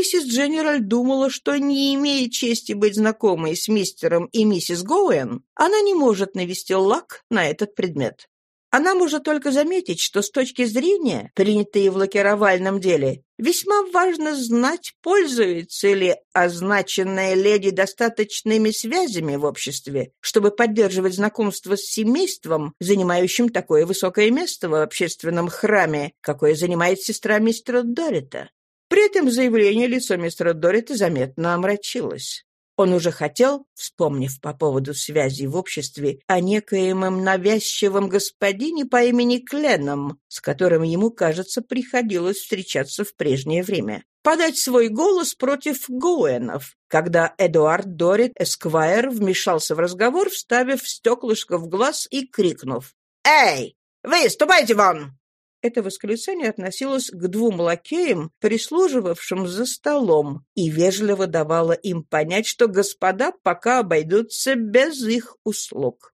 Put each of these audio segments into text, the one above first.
Миссис Дженераль думала, что, не имея чести быть знакомой с мистером и миссис Гоуэн, она не может навести лак на этот предмет. Она может только заметить, что с точки зрения, принятой в лакировальном деле, весьма важно знать, пользуется ли означенная леди достаточными связями в обществе, чтобы поддерживать знакомство с семейством, занимающим такое высокое место в общественном храме, какое занимает сестра мистера Дорита. При этом заявление лицо мистера Дорита заметно омрачилось. Он уже хотел, вспомнив по поводу связи в обществе о некоемом навязчивом господине по имени Кленом, с которым ему, кажется, приходилось встречаться в прежнее время, подать свой голос против Гоуэнов, когда Эдуард Дорит Эсквайр вмешался в разговор, вставив стеклышко в глаз и крикнув «Эй, вы, ступайте вон!» Это восклицание относилось к двум лакеям, прислуживавшим за столом, и вежливо давало им понять, что господа пока обойдутся без их услуг.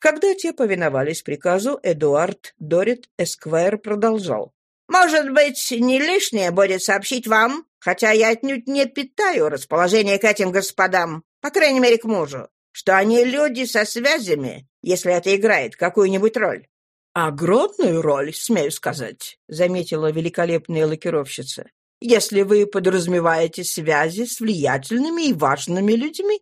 Когда те повиновались приказу, Эдуард Дорит Эсквайр продолжал. «Может быть, не лишнее будет сообщить вам, хотя я отнюдь не питаю расположение к этим господам, по крайней мере, к мужу, что они люди со связями, если это играет какую-нибудь роль. «Огромную роль, смею сказать», — заметила великолепная лакировщица, «если вы подразумеваете связи с влиятельными и важными людьми».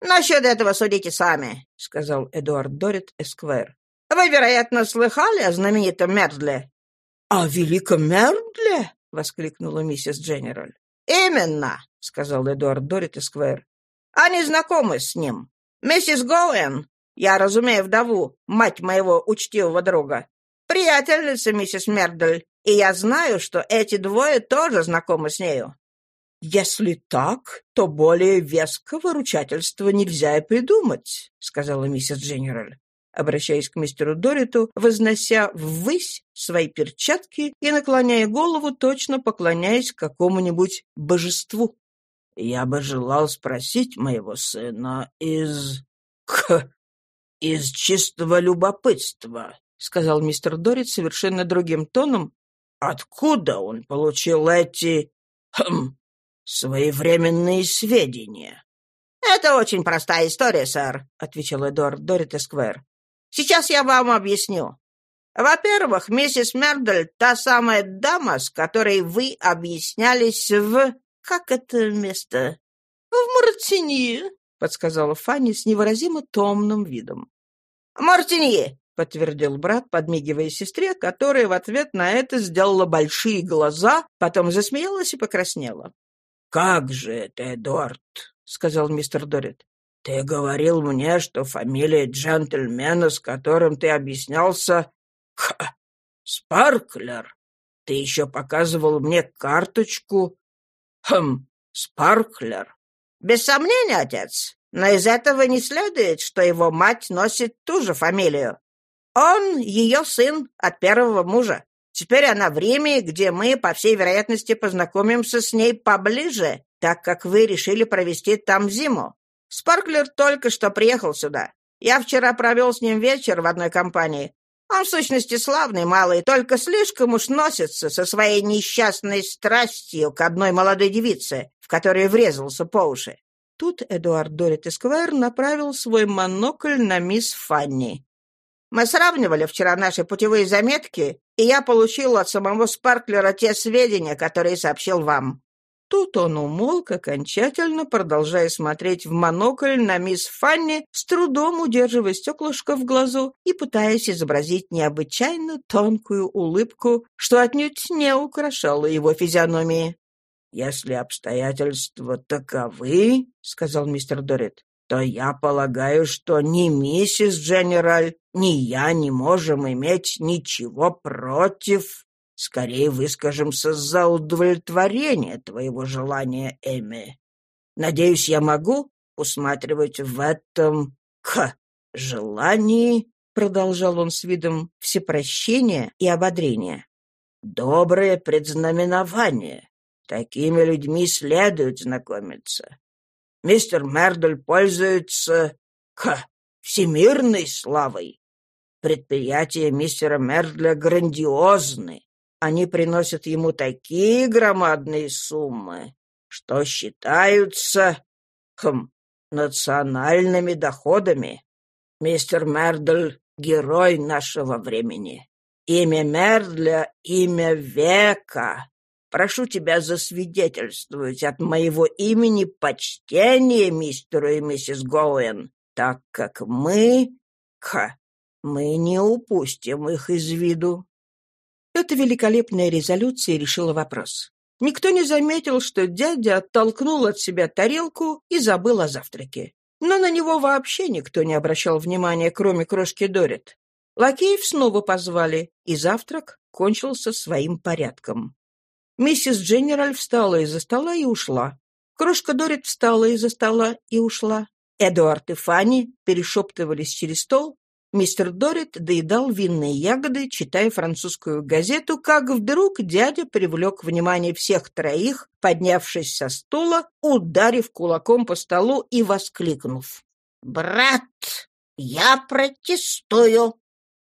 «Насчет этого судите сами», — сказал Эдуард Дорит Эсквер. «Вы, вероятно, слыхали о знаменитом Мердле?» «О великом Мердле?» — воскликнула миссис Дженераль. «Именно», — сказал Эдуард Дорит Эсквер. «Они знакомы с ним. Миссис Гоуэн я разумею вдову, мать моего учтивого друга. Приятельница миссис Мердель, и я знаю, что эти двое тоже знакомы с нею. «Если так, то более веского ручательства нельзя и придумать», — сказала миссис Дженераль, обращаясь к мистеру Дориту, вознося ввысь свои перчатки и наклоняя голову, точно поклоняясь какому-нибудь божеству. «Я бы желал спросить моего сына из... К «Из чистого любопытства», — сказал мистер Дорит совершенно другим тоном. «Откуда он получил эти... Хм, своевременные сведения?» «Это очень простая история, сэр», — отвечал Эдуард Дорит Эсквер. «Сейчас я вам объясню. Во-первых, миссис Мердель — та самая дама, с которой вы объяснялись в... Как это место?» «В Мартиньи», — подсказала Фанни с невыразимо томным видом. «Мартиньи!» — подтвердил брат, подмигивая сестре, которая в ответ на это сделала большие глаза, потом засмеялась и покраснела. «Как же это, Эдуард?» — сказал мистер Дорит. «Ты говорил мне, что фамилия джентльмена, с которым ты объяснялся... Ха! Спарклер! Ты еще показывал мне карточку... Хм, Спарклер!» «Без сомнения, отец. Но из этого не следует, что его мать носит ту же фамилию. Он ее сын от первого мужа. Теперь она в Риме, где мы, по всей вероятности, познакомимся с ней поближе, так как вы решили провести там зиму. Спарклер только что приехал сюда. Я вчера провел с ним вечер в одной компании. Он, в сущности, славный малый, только слишком уж носится со своей несчастной страстью к одной молодой девице, в которой врезался по уши. Тут Эдуард Дорит Эсквайр направил свой монокль на мисс Фанни. «Мы сравнивали вчера наши путевые заметки, и я получил от самого Спарклера те сведения, которые сообщил вам». Тут он умолк окончательно, продолжая смотреть в монокль на мисс Фанни, с трудом удерживая стеклышко в глазу и пытаясь изобразить необычайно тонкую улыбку, что отнюдь не украшало его физиономии. «Если обстоятельства таковы, — сказал мистер Дорит, — то я полагаю, что ни миссис Дженераль, ни я не можем иметь ничего против. Скорее выскажемся за удовлетворение твоего желания, Эми. Надеюсь, я могу усматривать в этом... Ха! Желании, — продолжал он с видом всепрощения и ободрения. «Доброе предзнаменование. Такими людьми следует знакомиться. Мистер Мердель пользуется ха, всемирной славой. Предприятия мистера Мердля грандиозны. Они приносят ему такие громадные суммы, что считаются, хм, национальными доходами. Мистер Мердль — герой нашего времени. Имя Мердля — имя века. Прошу тебя засвидетельствовать от моего имени почтение мистеру и миссис Гоуэн, так как мы... Ха, мы не упустим их из виду. Эта великолепная резолюция решила вопрос. Никто не заметил, что дядя оттолкнул от себя тарелку и забыл о завтраке. Но на него вообще никто не обращал внимания, кроме крошки Дорит. Лакеев снова позвали, и завтрак кончился своим порядком. Миссис Дженераль встала из-за стола и ушла. Крошка Дорит встала из-за стола и ушла. Эдуард и Фанни перешептывались через стол. Мистер Дорит доедал винные ягоды, читая французскую газету, как вдруг дядя привлек внимание всех троих, поднявшись со стула, ударив кулаком по столу и воскликнув. «Брат, я протестую!»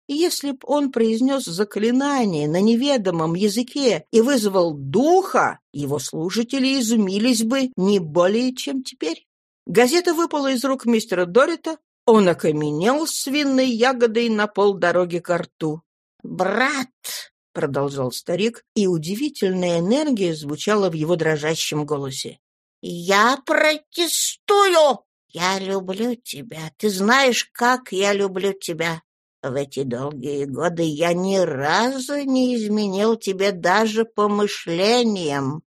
Если б он произнес заклинание на неведомом языке и вызвал духа, его служители изумились бы не более, чем теперь. Газета выпала из рук мистера Дорита, он окаменел с винной ягодой на полдороги к рту. «Брат!» — продолжал старик, и удивительная энергия звучала в его дрожащем голосе. «Я протестую! Я люблю тебя. Ты знаешь, как я люблю тебя. В эти долгие годы я ни разу не изменил тебе даже помышлением.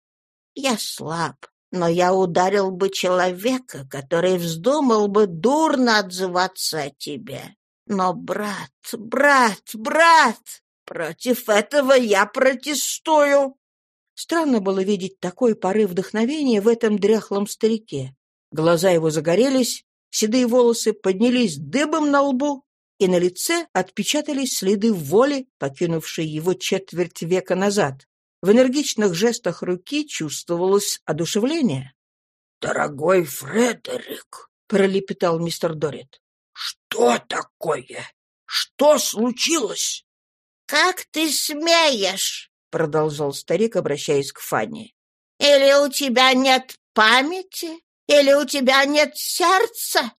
Я слаб, но я ударил бы человека, который вздумал бы дурно отзываться о тебе. Но, брат, брат, брат, против этого я протестую. Странно было видеть такой порыв вдохновения в этом дряхлом старике. Глаза его загорелись, седые волосы поднялись дыбом на лбу, и на лице отпечатались следы воли, покинувшей его четверть века назад. В энергичных жестах руки чувствовалось одушевление. «Дорогой Фредерик», — пролепетал мистер Дорит, — «что такое? Что случилось?» «Как ты смеешь?» — продолжал старик, обращаясь к Фанни. «Или у тебя нет памяти? Или у тебя нет сердца?»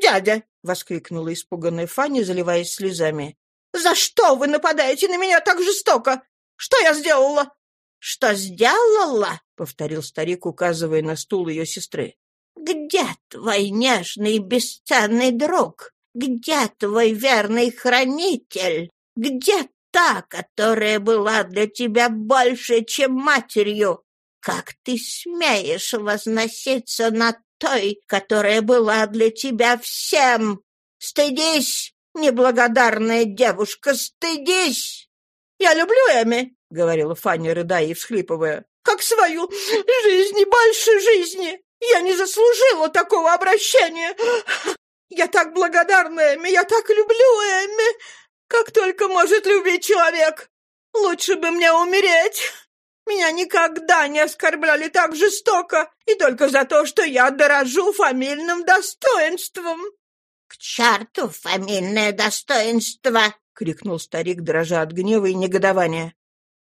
«Дядя, — воскликнула испуганная Фанни, заливаясь слезами. «За что вы нападаете на меня так жестоко? Что я сделала?» «Что сделала?» — повторил старик, указывая на стул ее сестры. «Где твой нежный бесценный друг? Где твой верный хранитель? Где та, которая была для тебя больше, чем матерью? Как ты смеешь возноситься над той, которая была для тебя всем. Стыдись, неблагодарная девушка, стыдись!» «Я люблю Эми», — говорила Фанни, рыдая и всхлипывая, «как свою жизнь больше жизни. Я не заслужила такого обращения. Я так благодарна Эми, я так люблю Эми, как только может любить человек. Лучше бы мне умереть». Меня никогда не оскорбляли так жестоко, и только за то, что я дорожу фамильным достоинством». «К черту фамильное достоинство!» — крикнул старик, дрожа от гнева и негодования.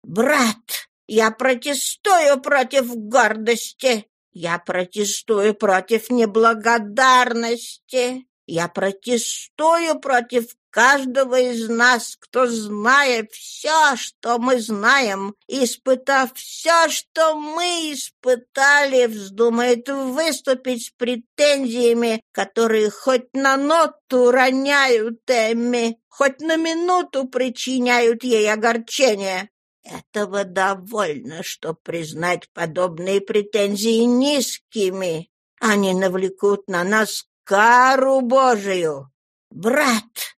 «Брат, я протестую против гордости, я протестую против неблагодарности, я протестую против каждого из нас, кто, зная все, что мы знаем, испытав все, что мы испытали, вздумает выступить с претензиями, которые хоть на ноту роняют Эмми, хоть на минуту причиняют ей огорчение. Этого довольно, чтобы признать подобные претензии низкими. Они навлекут на нас кару Божию. Брат,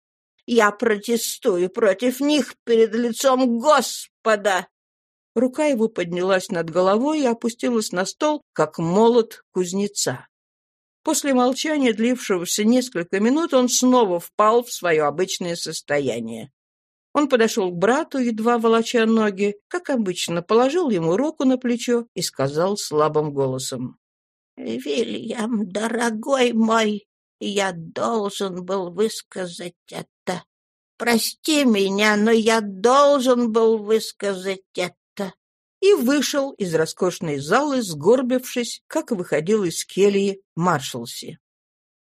я протестую против них перед лицом Господа!» Рука его поднялась над головой и опустилась на стол, как молот кузнеца. После молчания, длившегося несколько минут, он снова впал в свое обычное состояние. Он подошел к брату, едва волоча ноги, как обычно, положил ему руку на плечо и сказал слабым голосом. «Вильям, дорогой мой, я должен был высказать это. Прости меня, но я должен был высказать это. и вышел из роскошной залы, сгорбившись, как выходил из кельи Маршалси.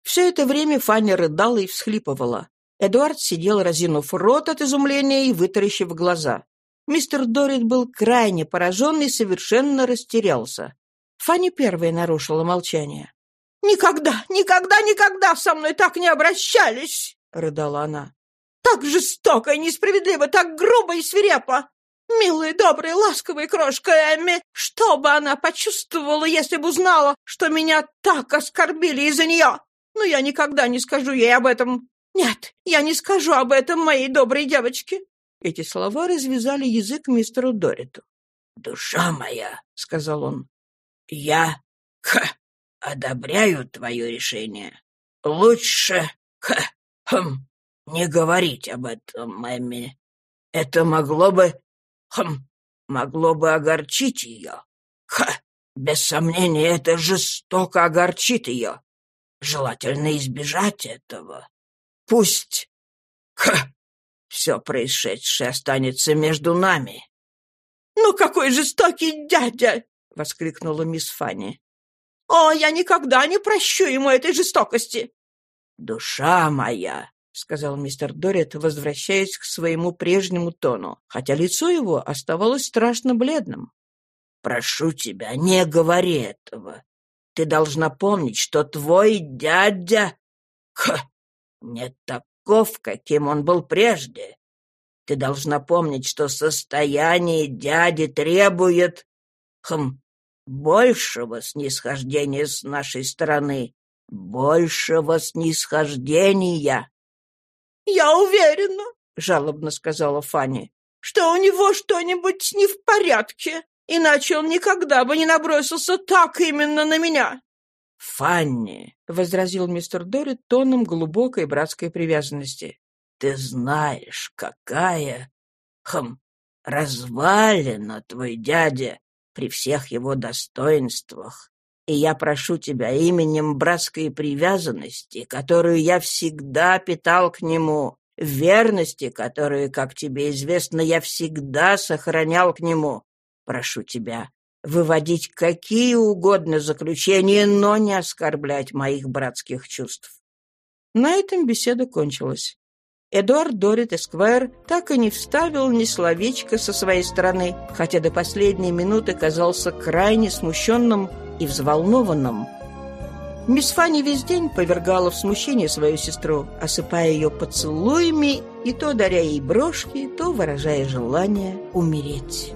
Все это время Фанни рыдала и всхлипывала. Эдуард сидел, разинув рот от изумления и вытаращив глаза. Мистер Дорит был крайне поражен и совершенно растерялся. Фанни первая нарушила молчание. «Никогда, никогда, никогда со мной так не обращались!» — рыдала она. «Так жестоко и несправедливо, так грубо и свирепо! Милая, добрая, ласковая крошка Эмми, что бы она почувствовала, если бы узнала, что меня так оскорбили из-за нее? Но я никогда не скажу ей об этом. Нет, я не скажу об этом моей доброй девочке. Эти слова развязали язык мистеру Дориту. «Душа моя», — сказал он, — «я, ха, одобряю твое решение. Лучше, ха, хм, не говорить об этом, Мэмми. Это могло бы, хм, могло бы огорчить ее. Ха, без сомнения, это жестоко огорчит ее. Желательно избежать этого. Пусть, ха, все происшедшее останется между нами». «Ну какой жестокий дядя!» — воскликнула мисс Фанни. «О, я никогда не прощу ему этой жестокости!» «Душа моя!» — сказал мистер Дорит, возвращаясь к своему прежнему тону, хотя лицо его оставалось страшно бледным. «Прошу тебя, не говори этого. Ты должна помнить, что твой дядя... Ха! Не так таков, каким он был прежде. Ты должна помнить, что состояние дяди требует... Хм, большего снисхождения с нашей стороны, большего снисхождения. — Я уверена, — жалобно сказала Фанни, — что у него что-нибудь не в порядке, иначе он никогда бы не набросился так именно на меня. «Фанни», — возразил мистер Дорит тоном глубокой братской привязанности, — «ты знаешь, какая... Хм, развалина твой дядя при всех его достоинствах. И я прошу тебя именем братской привязанности, которую я всегда питал к нему, верности, которую, как тебе известно, я всегда сохранял к нему, прошу тебя, выводить какие угодно заключения, но не оскорблять моих братских чувств. На этом беседа кончилась. Эдуард Дорит Эсквайр так и не вставил ни словечка со своей стороны, хотя до последней минуты казался крайне смущенным и взволнованным. Мисс Фанни весь день повергала в смущение свою сестру, осыпая ее поцелуями и то даря ей брошки, то выражая желание умереть.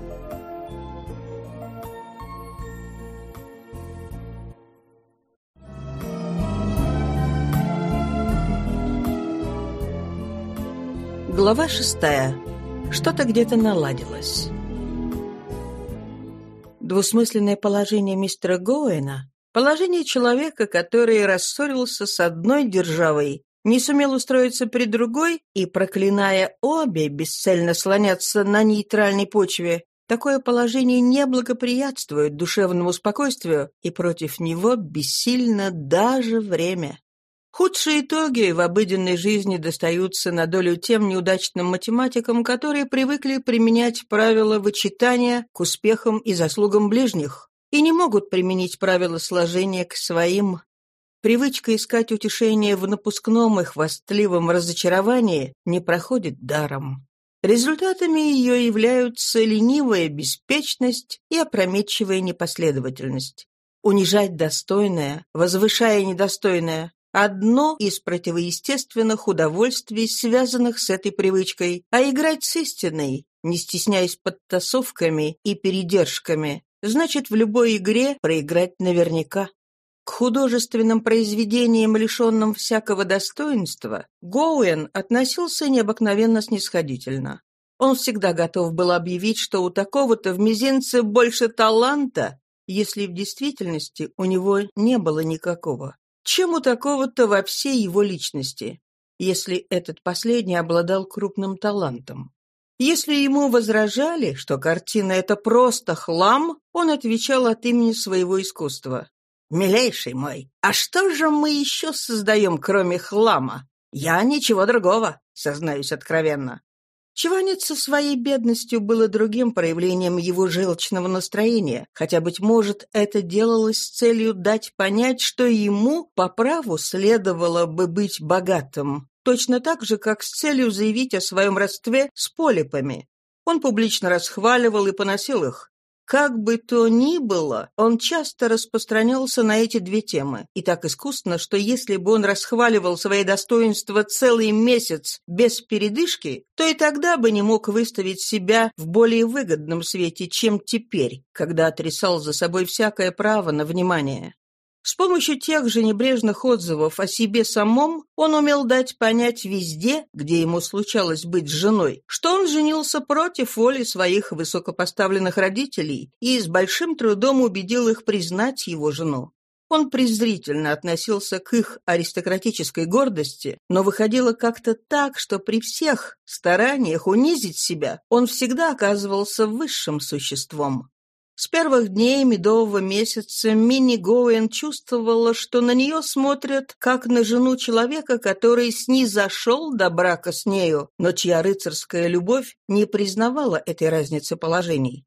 Глава шестая. Что-то где-то наладилось. Двусмысленное положение мистера Гоуэна, положение человека, который рассорился с одной державой, не сумел устроиться при другой и, проклиная обе, бесцельно слоняться на нейтральной почве, такое положение не благоприятствует душевному спокойствию, и против него бессильно даже время. Худшие итоги в обыденной жизни достаются на долю тем неудачным математикам, которые привыкли применять правила вычитания к успехам и заслугам ближних и не могут применить правила сложения к своим. Привычка искать утешение в напускном и хвастливом разочаровании не проходит даром. Результатами ее являются ленивая беспечность и опрометчивая непоследовательность. Унижать достойное, возвышая недостойное, одно из противоестественных удовольствий, связанных с этой привычкой, а играть с истиной, не стесняясь подтасовками и передержками, значит в любой игре проиграть наверняка. К художественным произведениям, лишенным всякого достоинства, Гоуэн относился необыкновенно снисходительно. Он всегда готов был объявить, что у такого-то в мизинце больше таланта, если в действительности у него не было никакого. Чем у такого-то во всей его личности, если этот последний обладал крупным талантом? Если ему возражали, что картина — это просто хлам, он отвечал от имени своего искусства. «Милейший мой, а что же мы еще создаем, кроме хлама? Я ничего другого, сознаюсь откровенно. Чеваниться своей бедностью было другим проявлением его желчного настроения, хотя, быть может, это делалось с целью дать понять, что ему по праву следовало бы быть богатым, точно так же, как с целью заявить о своем родстве с полипами. Он публично расхваливал и поносил их. Как бы то ни было, он часто распространялся на эти две темы, и так искусно, что если бы он расхваливал свои достоинства целый месяц без передышки, то и тогда бы не мог выставить себя в более выгодном свете, чем теперь, когда отрицал за собой всякое право на внимание. С помощью тех же небрежных отзывов о себе самом он умел дать понять везде, где ему случалось быть женой, что он женился против воли своих высокопоставленных родителей и с большим трудом убедил их признать его жену. Он презрительно относился к их аристократической гордости, но выходило как-то так, что при всех стараниях унизить себя он всегда оказывался высшим существом. С первых дней медового месяца Минни Гоуэн чувствовала, что на нее смотрят, как на жену человека, который снизошел до брака с нею, но чья рыцарская любовь не признавала этой разницы положений.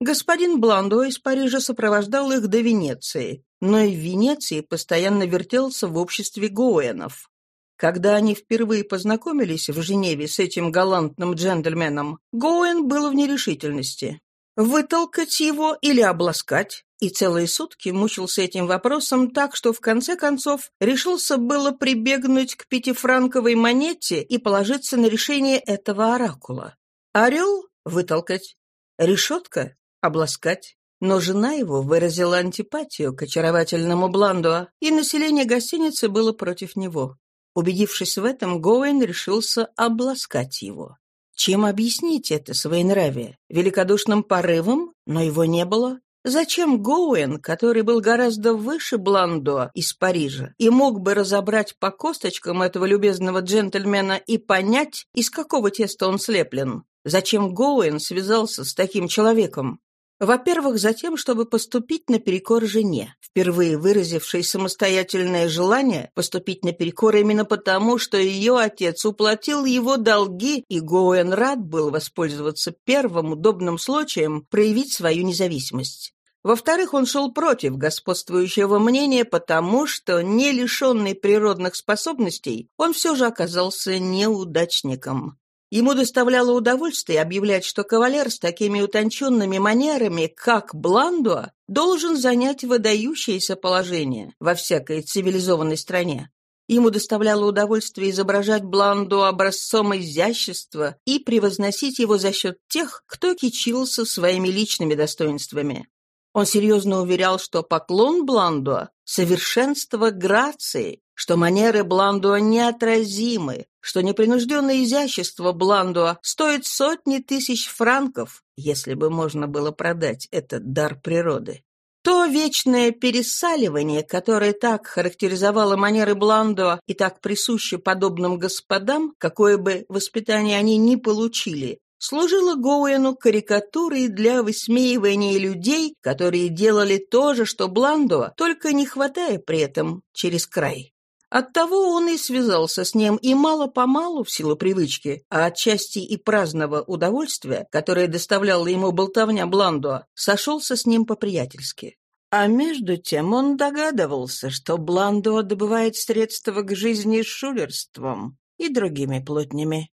Господин Бландо из Парижа сопровождал их до Венеции, но и в Венеции постоянно вертелся в обществе Гоуэнов. Когда они впервые познакомились в Женеве с этим галантным джентльменом, Гоуэн был в нерешительности вытолкать его или обласкать, и целые сутки мучился этим вопросом так, что в конце концов решился было прибегнуть к пятифранковой монете и положиться на решение этого оракула. Орел — вытолкать, решетка — обласкать. Но жена его выразила антипатию к очаровательному Бландуа, и население гостиницы было против него. Убедившись в этом, Гоуэн решился обласкать его. Чем объяснить это своенравие? Великодушным порывом? Но его не было. Зачем Гоуэн, который был гораздо выше Бландо из Парижа, и мог бы разобрать по косточкам этого любезного джентльмена и понять, из какого теста он слеплен? Зачем Гоуэн связался с таким человеком? Во-первых, затем, чтобы поступить наперекор жене, впервые выразившей самостоятельное желание поступить наперекор именно потому, что ее отец уплатил его долги, и Гоуэн рад был воспользоваться первым удобным случаем проявить свою независимость. Во-вторых, он шел против господствующего мнения, потому что, не лишенный природных способностей, он все же оказался неудачником. Ему доставляло удовольствие объявлять, что кавалер с такими утонченными манерами, как Бландуа, должен занять выдающееся положение во всякой цивилизованной стране. Ему доставляло удовольствие изображать Бланду образцом изящества и превозносить его за счет тех, кто кичился своими личными достоинствами. Он серьезно уверял, что поклон Бландуа — совершенство грации, что манеры Бландуа неотразимы, что непринужденное изящество Бландуа стоит сотни тысяч франков, если бы можно было продать этот дар природы. То вечное пересаливание, которое так характеризовало манеры Бландуа и так присуще подобным господам, какое бы воспитание они ни получили, служило Гоуэну карикатурой для высмеивания людей, которые делали то же, что Бландуа, только не хватая при этом через край. Оттого он и связался с ним, и мало-помалу, в силу привычки, а отчасти и праздного удовольствия, которое доставляла ему болтовня Бландуа, сошелся с ним по-приятельски. А между тем он догадывался, что Бландуа добывает средства к жизни шулерством и другими плотнями.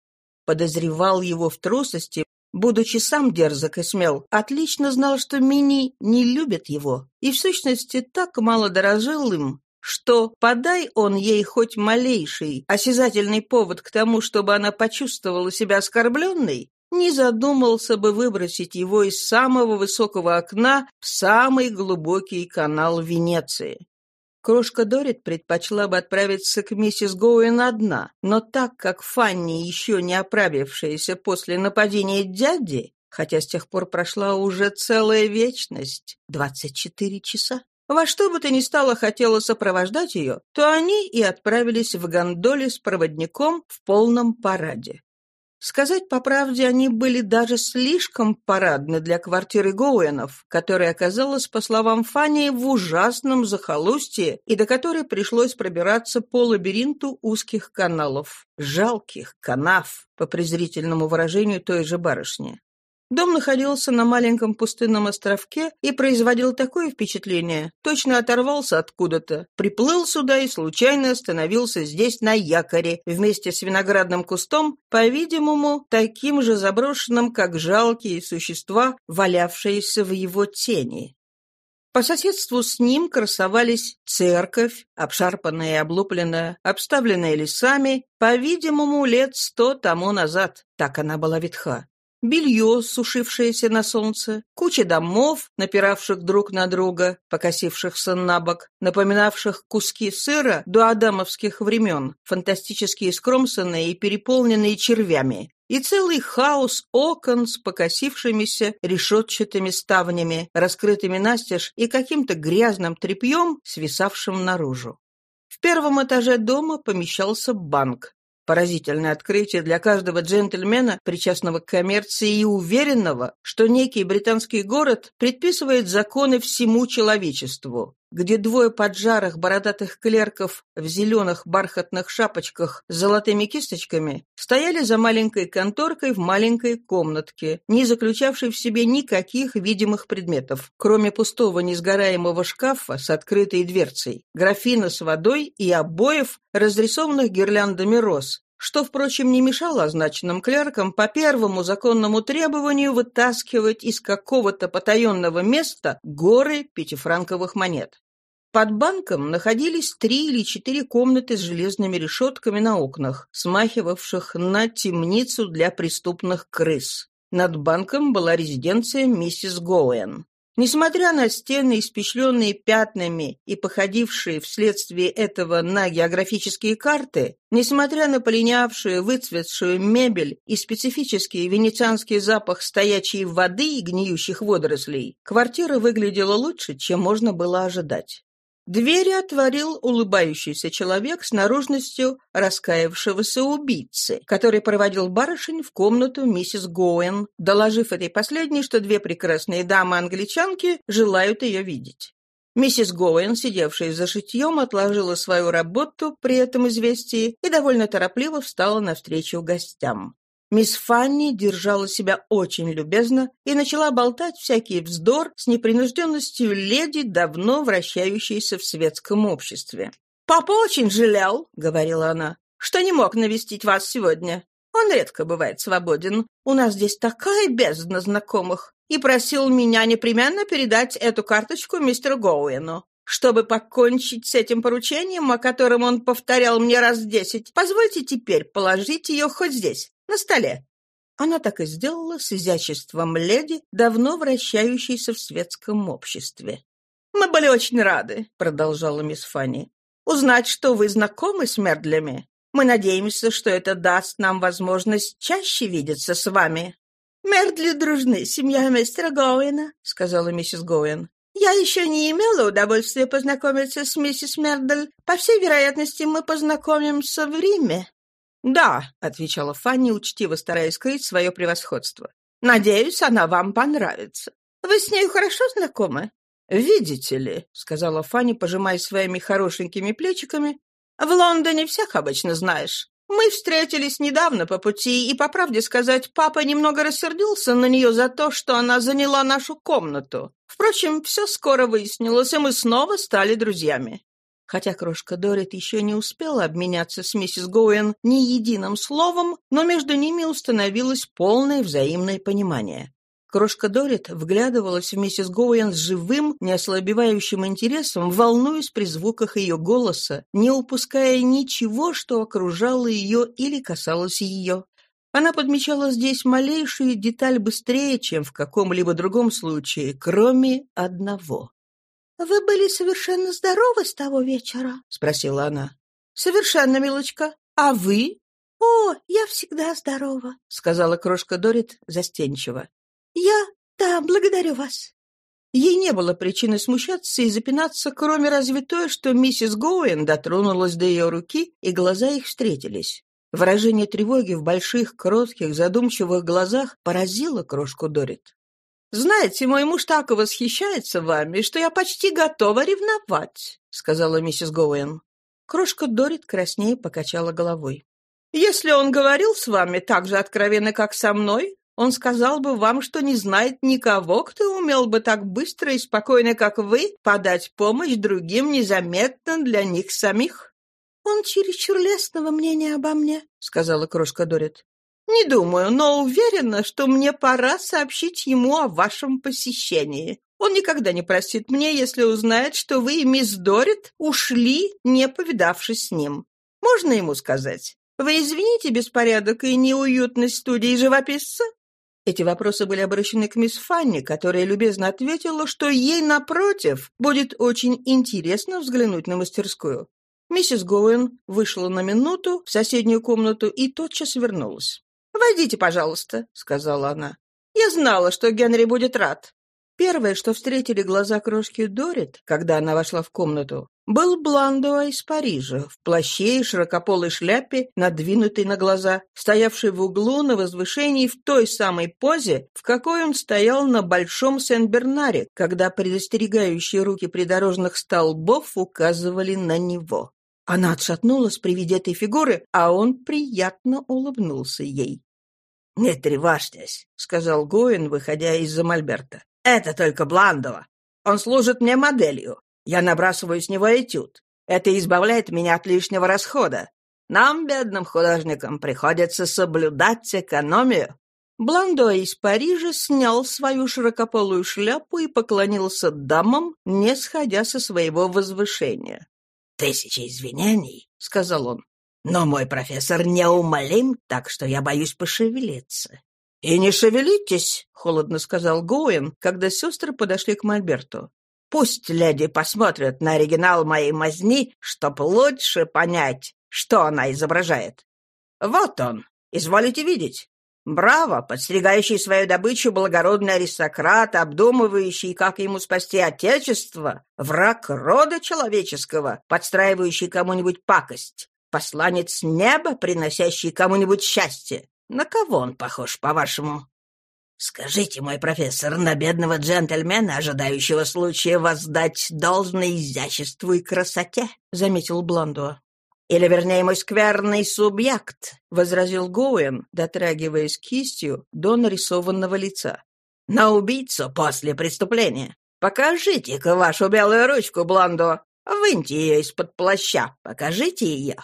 Подозревал его в трусости, будучи сам дерзок и смел, отлично знал, что Мини не любит его, и в сущности так мало дорожил им, что, подай он ей хоть малейший осязательный повод к тому, чтобы она почувствовала себя оскорбленной, не задумался бы выбросить его из самого высокого окна в самый глубокий канал Венеции. Крошка Дорит предпочла бы отправиться к миссис Гоуэн одна, но так как Фанни еще не оправившаяся после нападения дяди, хотя с тех пор прошла уже целая вечность, 24 часа, во что бы то ни стало хотела сопровождать ее, то они и отправились в гондоле с проводником в полном параде. Сказать по правде, они были даже слишком парадны для квартиры Гоуэнов, которая оказалась, по словам Фанни, в ужасном захолустье и до которой пришлось пробираться по лабиринту узких каналов. Жалких канав, по презрительному выражению той же барышни. Дом находился на маленьком пустынном островке и производил такое впечатление, точно оторвался откуда-то, приплыл сюда и случайно остановился здесь на якоре вместе с виноградным кустом, по-видимому, таким же заброшенным, как жалкие существа, валявшиеся в его тени. По соседству с ним красовались церковь, обшарпанная и облупленная, обставленная лесами, по-видимому, лет сто тому назад, так она была ветха белье, сушившееся на солнце, куча домов, напиравших друг на друга, покосившихся на бок, напоминавших куски сыра до адамовских времен, фантастически скромсанные и переполненные червями, и целый хаос окон с покосившимися решетчатыми ставнями, раскрытыми настежь и каким-то грязным тряпьем, свисавшим наружу. В первом этаже дома помещался банк, Поразительное открытие для каждого джентльмена, причастного к коммерции и уверенного, что некий британский город предписывает законы всему человечеству, где двое поджарых бородатых клерков в зеленых бархатных шапочках с золотыми кисточками стояли за маленькой конторкой в маленькой комнатке, не заключавшей в себе никаких видимых предметов, кроме пустого несгораемого шкафа с открытой дверцей, графина с водой и обоев, разрисованных гирляндами роз, что, впрочем, не мешало означенным клеркам по первому законному требованию вытаскивать из какого-то потаенного места горы пятифранковых монет. Под банком находились три или четыре комнаты с железными решетками на окнах, смахивавших на темницу для преступных крыс. Над банком была резиденция миссис Гоуэн. Несмотря на стены, испещренные пятнами и походившие вследствие этого на географические карты, несмотря на полинявшую, выцветшую мебель и специфический венецианский запах стоячей воды и гниющих водорослей, квартира выглядела лучше, чем можно было ожидать. Двери отворил улыбающийся человек с наружностью раскаявшегося убийцы, который проводил барышень в комнату миссис Гоуэн, доложив этой последней, что две прекрасные дамы-англичанки желают ее видеть. Миссис Гоуэн, сидевшая за шитьем, отложила свою работу при этом известии и довольно торопливо встала навстречу гостям. Мисс Фанни держала себя очень любезно и начала болтать всякий вздор с непринужденностью леди, давно вращающейся в светском обществе. «Папа очень жалел», — говорила она, — «что не мог навестить вас сегодня. Он редко бывает свободен. У нас здесь такая бездна знакомых. И просил меня непременно передать эту карточку мистеру Гоуэну. Чтобы покончить с этим поручением, о котором он повторял мне раз десять, позвольте теперь положить ее хоть здесь, на столе». Она так и сделала с изяществом леди, давно вращающейся в светском обществе. «Мы были очень рады», — продолжала мисс Фанни, «узнать, что вы знакомы с Мердлями. Мы надеемся, что это даст нам возможность чаще видеться с вами». «Мердли дружны, семья мистера Гоуэна», — сказала миссис Гоуэн. «Я еще не имела удовольствия познакомиться с миссис Мердль. По всей вероятности, мы познакомимся в Риме». «Да», — отвечала Фанни, учтиво стараясь скрыть свое превосходство. «Надеюсь, она вам понравится. Вы с ней хорошо знакомы?» «Видите ли», — сказала Фанни, пожимая своими хорошенькими плечиками, «в Лондоне всех обычно знаешь. Мы встретились недавно по пути, и, по правде сказать, папа немного рассердился на нее за то, что она заняла нашу комнату. Впрочем, все скоро выяснилось, и мы снова стали друзьями. Хотя крошка Дорит еще не успела обменяться с миссис Гоуэн ни единым словом, но между ними установилось полное взаимное понимание. Крошка Дорит вглядывалась в миссис Гоуэн с живым, неослабевающим интересом, волнуясь при звуках ее голоса, не упуская ничего, что окружало ее или касалось ее. Она подмечала здесь малейшую деталь быстрее, чем в каком-либо другом случае, кроме одного. «Вы были совершенно здоровы с того вечера?» — спросила она. «Совершенно, милочка. А вы?» «О, я всегда здорова», — сказала крошка Дорит застенчиво. «Я... да, благодарю вас». Ей не было причины смущаться и запинаться, кроме разве той, что миссис Гоуэн дотронулась до ее руки, и глаза их встретились. Выражение тревоги в больших, кротких, задумчивых глазах поразило крошку Дорит. «Знаете, мой муж так восхищается вами, что я почти готова ревновать», — сказала миссис Гоуэн. Крошка Дорит краснее покачала головой. «Если он говорил с вами так же откровенно, как со мной, он сказал бы вам, что не знает никого, кто умел бы так быстро и спокойно, как вы, подать помощь другим незаметно для них самих». «Он чересчур лестного мнения обо мне», — сказала крошка Дорит. «Не думаю, но уверена, что мне пора сообщить ему о вашем посещении. Он никогда не простит мне, если узнает, что вы и мисс Дорит ушли, не повидавшись с ним. Можно ему сказать? Вы извините беспорядок и неуютность студии живописца?» Эти вопросы были обращены к мисс Фанни, которая любезно ответила, что ей, напротив, будет очень интересно взглянуть на мастерскую. Миссис Гоуэн вышла на минуту в соседнюю комнату и тотчас вернулась. «Войдите, пожалуйста», — сказала она. «Я знала, что Генри будет рад». Первое, что встретили глаза крошки Дорит, когда она вошла в комнату, был Бландуа из Парижа, в плаще и широкополой шляпе, надвинутой на глаза, стоявший в углу на возвышении в той самой позе, в какой он стоял на Большом Сен-Бернаре, когда предостерегающие руки придорожных столбов указывали на него. Она отшатнулась при виде этой фигуры, а он приятно улыбнулся ей. «Не тревожьтесь», — сказал Гоин, выходя из-за Мольберта. «Это только Бландова. Он служит мне моделью. Я набрасываю с него этюд. Это избавляет меня от лишнего расхода. Нам, бедным художникам, приходится соблюдать экономию». Бландо из Парижа снял свою широкополую шляпу и поклонился дамам, не сходя со своего возвышения. «Тысячи извинений», — сказал он. «Но мой профессор неумолим, так что я боюсь пошевелиться». «И не шевелитесь», — холодно сказал Гоуэн, когда сестры подошли к Мольберту. «Пусть леди посмотрят на оригинал моей мазни, чтоб лучше понять, что она изображает. Вот он, изволите видеть. Браво, подстерегающий свою добычу благородный аристократ, обдумывающий, как ему спасти отечество, враг рода человеческого, подстраивающий кому-нибудь пакость, посланец неба, приносящий кому-нибудь счастье. На кого он похож, по-вашему? Скажите, мой профессор, на бедного джентльмена, ожидающего случая воздать должное изяществу и красоте, — заметил Бландуа. Или, вернее, мой скверный субъект, — возразил Гоуэн, дотрагиваясь кистью до нарисованного лица. На убийцу после преступления. Покажите-ка вашу белую ручку, Бландо. Выньте ее из-под плаща. Покажите ее.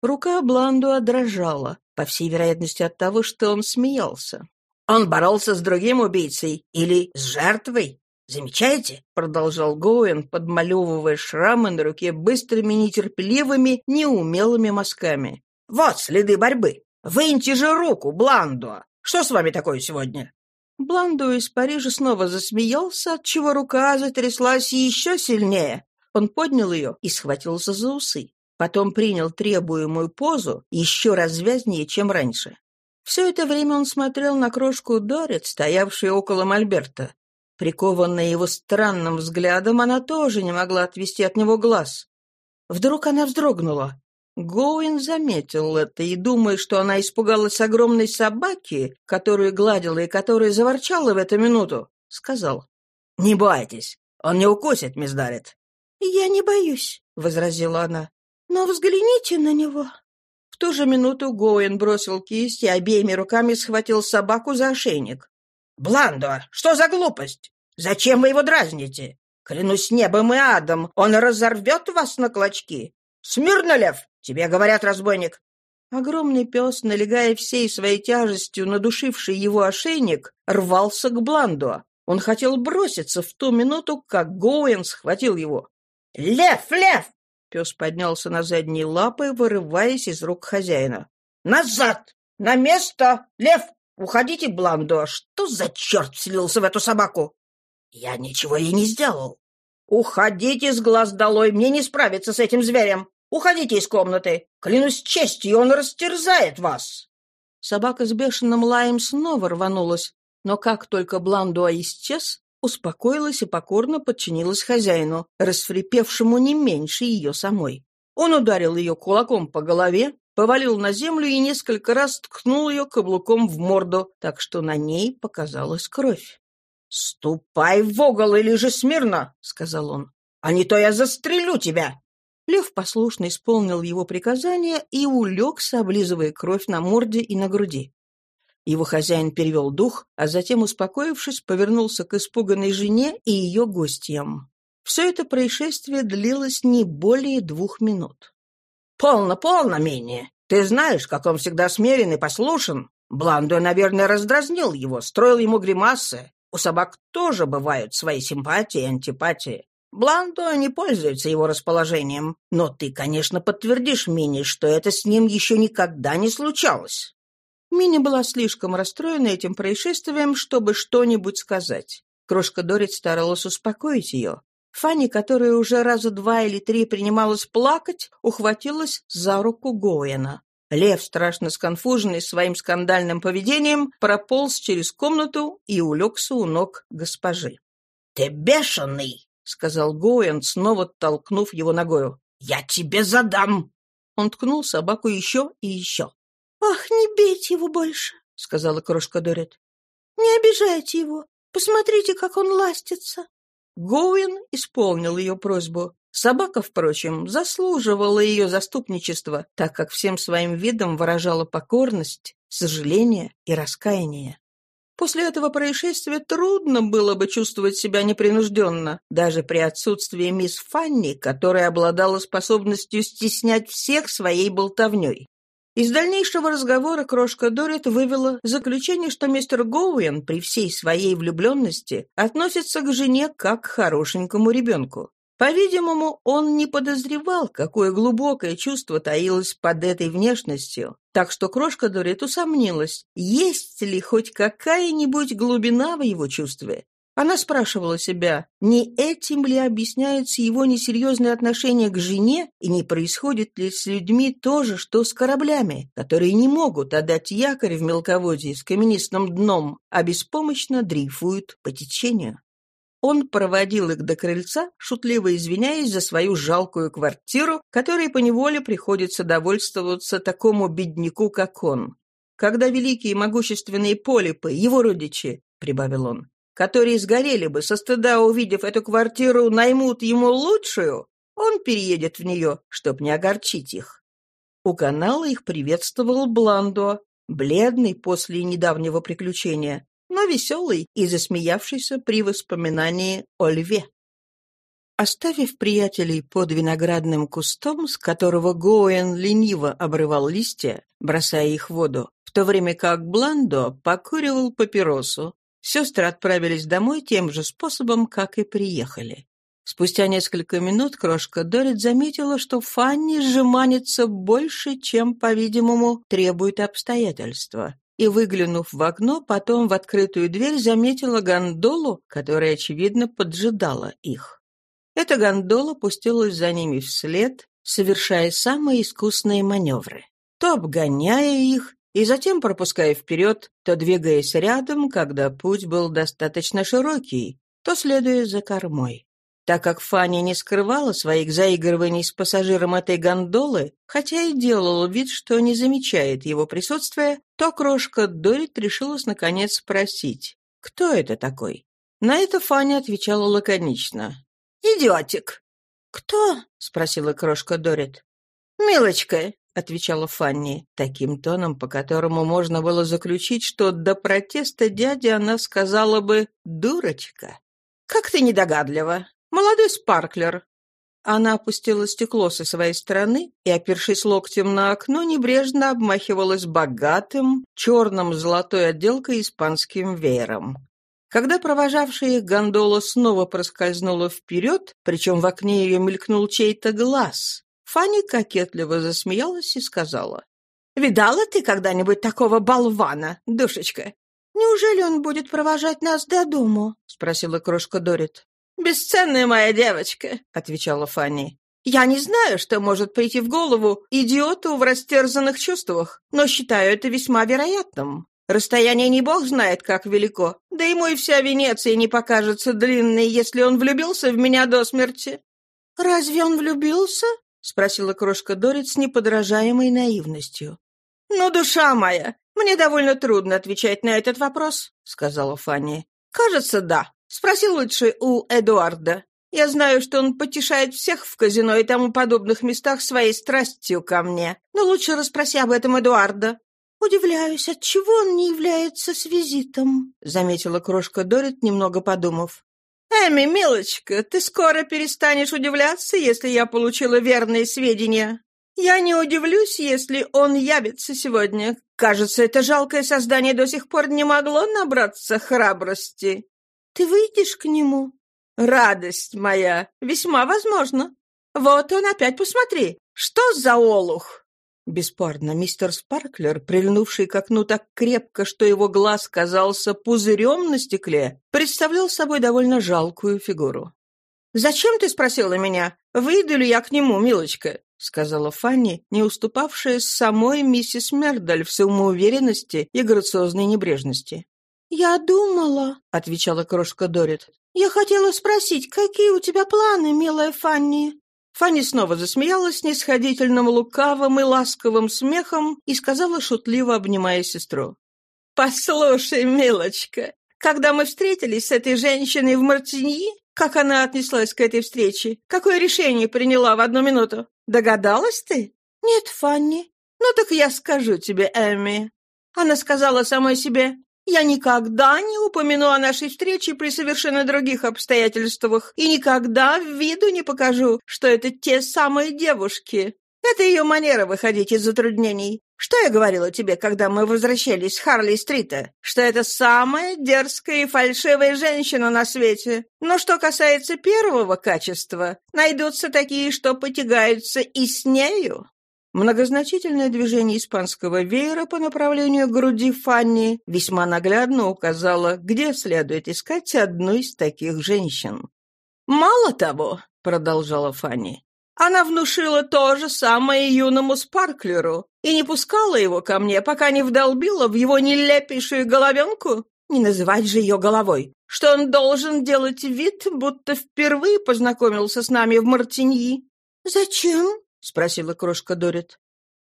Рука Бландо дрожала, по всей вероятности от того, что он смеялся. Он боролся с другим убийцей или с жертвой? «Замечаете?» — продолжал Гоуэн, подмалевывая шрамы на руке быстрыми, нетерпеливыми, неумелыми мазками. «Вот следы борьбы. Выньте же руку, Бландо. Что с вами такое сегодня?» Бландо из Парижа снова засмеялся, отчего рука затряслась еще сильнее. Он поднял ее и схватился за усы. Потом принял требуемую позу еще развязнее, чем раньше. Все это время он смотрел на крошку Дорит, стоявшую около Мольберта. Прикованная его странным взглядом, она тоже не могла отвести от него глаз. Вдруг она вздрогнула. Гоуин заметил это и, думая, что она испугалась огромной собаки, которую гладила и которая заворчала в эту минуту, сказал. «Не бойтесь, он не укусит, мисс Даррет». «Я не боюсь», — возразила она. «Но взгляните на него». В ту же минуту Гоуин бросил кисть и обеими руками схватил собаку за ошейник. «Бландо, что за глупость? Зачем вы его дразните? Клянусь небом и адом, он разорвет вас на клочки. Смирно, лев! Тебе говорят, разбойник!» Огромный пес, налегая всей своей тяжестью на душивший его ошейник, рвался к Бланду. Он хотел броситься в ту минуту, как Гоуэн схватил его. «Лев, лев!» Пес поднялся на задние лапы, вырываясь из рук хозяина. «Назад! На место! Лев! «Уходите, Бландо! Что за черт вселился в эту собаку?» «Я ничего ей не сделал». «Уходите с глаз долой! Мне не справиться с этим зверем! Уходите из комнаты! Клянусь честью, он растерзает вас!» Собака с бешеным лаем снова рванулась, но как только Бландуа исчез, успокоилась и покорно подчинилась хозяину, расфрепевшему не меньше ее самой. Он ударил ее кулаком по голове, повалил на землю и несколько раз ткнул ее каблуком в морду, так что на ней показалась кровь. «Ступай в угол или же смирно!» — сказал он. «А не то я застрелю тебя!» Лев послушно исполнил его приказание и улегся, облизывая кровь на морде и на груди. Его хозяин перевел дух, а затем, успокоившись, повернулся к испуганной жене и ее гостьям. Все это происшествие длилось не более двух минут. «Полно, полно, Мини. Ты знаешь, как он всегда смирен и послушен. Бландо, наверное, раздразнил его, строил ему гримасы. У собак тоже бывают свои симпатии и антипатии. Бландо не пользуется его расположением. Но ты, конечно, подтвердишь Мини, что это с ним еще никогда не случалось». Мини была слишком расстроена этим происшествием, чтобы что-нибудь сказать. Крошка Дорит старалась успокоить ее. Фанни, которая уже раза два или три принималась плакать, ухватилась за руку Гоуэна. Лев, страшно сконфуженный своим скандальным поведением, прополз через комнату и улегся у ног госпожи. «Ты бешеный!» — сказал Гоуэн, снова толкнув его ногою. «Я тебе задам!» Он ткнул собаку еще и еще. «Ах, не бейте его больше!» — сказала крошка Дорит. «Не обижайте его! Посмотрите, как он ластится!» Гоуэн исполнил ее просьбу. Собака, впрочем, заслуживала ее заступничества, так как всем своим видом выражала покорность, сожаление и раскаяние. После этого происшествия трудно было бы чувствовать себя непринужденно, даже при отсутствии мисс Фанни, которая обладала способностью стеснять всех своей болтовней. Из дальнейшего разговора крошка Дорит вывела заключение, что мистер Гоуэн при всей своей влюбленности относится к жене как к хорошенькому ребенку. По-видимому, он не подозревал, какое глубокое чувство таилось под этой внешностью, так что крошка Дорит усомнилась, есть ли хоть какая-нибудь глубина в его чувстве. Она спрашивала себя, не этим ли объясняется его несерьезное отношение к жене, и не происходит ли с людьми то же, что с кораблями, которые не могут отдать якорь в мелководье с каменистым дном, а беспомощно дрейфуют по течению. Он проводил их до крыльца, шутливо извиняясь за свою жалкую квартиру, которой поневоле приходится довольствоваться такому бедняку, как он. Когда великие могущественные полипы, его родичи, — прибавил он, которые сгорели бы со стыда, увидев эту квартиру, наймут ему лучшую, он переедет в нее, чтоб не огорчить их. У канала их приветствовал Бландо, бледный после недавнего приключения, но веселый и засмеявшийся при воспоминании о льве. Оставив приятелей под виноградным кустом, с которого Гоуэн лениво обрывал листья, бросая их в воду, в то время как Бландо покуривал папиросу, Сестры отправились домой тем же способом, как и приехали. Спустя несколько минут крошка Дорит заметила, что Фанни сжиманится больше, чем, по-видимому, требует обстоятельства. И, выглянув в окно, потом в открытую дверь заметила гондолу, которая, очевидно, поджидала их. Эта гондола пустилась за ними вслед, совершая самые искусные маневры. То обгоняя их, и затем пропуская вперед, то двигаясь рядом, когда путь был достаточно широкий, то следуя за кормой. Так как Фанни не скрывала своих заигрываний с пассажиром этой гондолы, хотя и делала вид, что не замечает его присутствия, то крошка Дорит решилась наконец спросить, кто это такой. На это Фанни отвечала лаконично. «Идиотик!» «Кто?» — спросила крошка Дорит. «Милочка, отвечала Фанни, таким тоном, по которому можно было заключить, что до протеста дяди она сказала бы «дурочка». «Как ты недогадлива! Молодой Спарклер!» Она опустила стекло со своей стороны и, опершись локтем на окно, небрежно обмахивалась богатым, черным золотой отделкой испанским веером. Когда провожавшая их гондола снова проскользнула вперед, причем в окне ее мелькнул чей-то глаз, Фанни кокетливо засмеялась и сказала. «Видала ты когда-нибудь такого болвана, душечка?» «Неужели он будет провожать нас до дому?» — спросила крошка Дорит. «Бесценная моя девочка», — отвечала Фанни. «Я не знаю, что может прийти в голову идиоту в растерзанных чувствах, но считаю это весьма вероятным. Расстояние не бог знает, как велико. Да ему и вся Венеция не покажется длинной, если он влюбился в меня до смерти». «Разве он влюбился?» — спросила крошка Дорит с неподражаемой наивностью. «Ну, душа моя, мне довольно трудно отвечать на этот вопрос», — сказала Фанни. «Кажется, да. Спроси лучше у Эдуарда. Я знаю, что он потешает всех в казино и тому подобных местах своей страстью ко мне. Но лучше расспроси об этом Эдуарда». «Удивляюсь, отчего он не является с визитом», — заметила крошка Дорит, немного подумав. «Эми, милочка, ты скоро перестанешь удивляться, если я получила верные сведения. Я не удивлюсь, если он явится сегодня. Кажется, это жалкое создание до сих пор не могло набраться храбрости. Ты выйдешь к нему? Радость моя, весьма возможно. Вот он опять, посмотри. Что за олух? Бесспорно, мистер Спарклер, прильнувший к окну так крепко, что его глаз казался пузырем на стекле, представлял собой довольно жалкую фигуру. «Зачем ты спросила меня, выйду ли я к нему, милочка?» — сказала Фанни, не уступавшая самой миссис Мердаль в самоуверенности и грациозной небрежности. «Я думала», — отвечала крошка Дорит. «Я хотела спросить, какие у тебя планы, милая Фанни?» Фанни снова засмеялась снисходительным, лукавым и ласковым смехом и сказала, шутливо обнимая сестру. «Послушай, милочка, когда мы встретились с этой женщиной в Мартиньи, как она отнеслась к этой встрече? Какое решение приняла в одну минуту? Догадалась ты? Нет, Фанни. Ну так я скажу тебе, Эмми. Она сказала самой себе, я никогда не упомяну о нашей встрече при совершенно других обстоятельствах и никогда в виду не покажу, что это те самые девушки. Это ее манера выходить из затруднений. Что я говорила тебе, когда мы возвращались с Харли-стрита? Что это самая дерзкая и фальшивая женщина на свете. Но что касается первого качества, найдутся такие, что потягаются и с нею. Многозначительное движение испанского веера по направлению к груди Фанни весьма наглядно указало, где следует искать одну из таких женщин. «Мало того», — продолжала Фанни, она внушила то же самое юному Спарклеру и не пускала его ко мне, пока не вдолбила в его нелепейшую головенку, не называть же ее головой, что он должен делать вид, будто впервые познакомился с нами в Мартиньи. «Зачем?» — спросила крошка Дорит.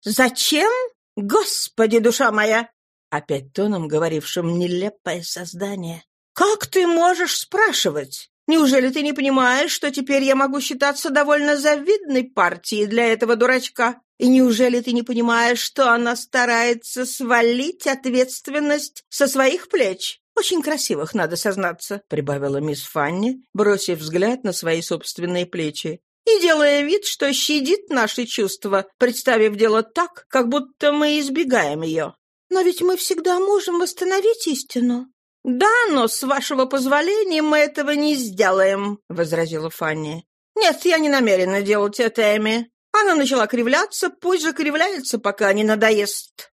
«Зачем? Господи, душа моя!» Опять тоном, говорившим нелепое создание. «Как ты можешь спрашивать? Неужели ты не понимаешь, что теперь я могу считаться довольно завидной партией для этого дурачка? И неужели ты не понимаешь, что она старается свалить ответственность со своих плеч? Очень красивых, надо сознаться», — прибавила мисс Фанни, бросив взгляд на свои собственные плечи и делая вид, что щадит наши чувства, представив дело так, как будто мы избегаем ее. Но ведь мы всегда можем восстановить истину. «Да, но с вашего позволения мы этого не сделаем», — возразила Фанни. «Нет, я не намерена делать это, Эми. Она начала кривляться, пусть же кривляется, пока не надоест».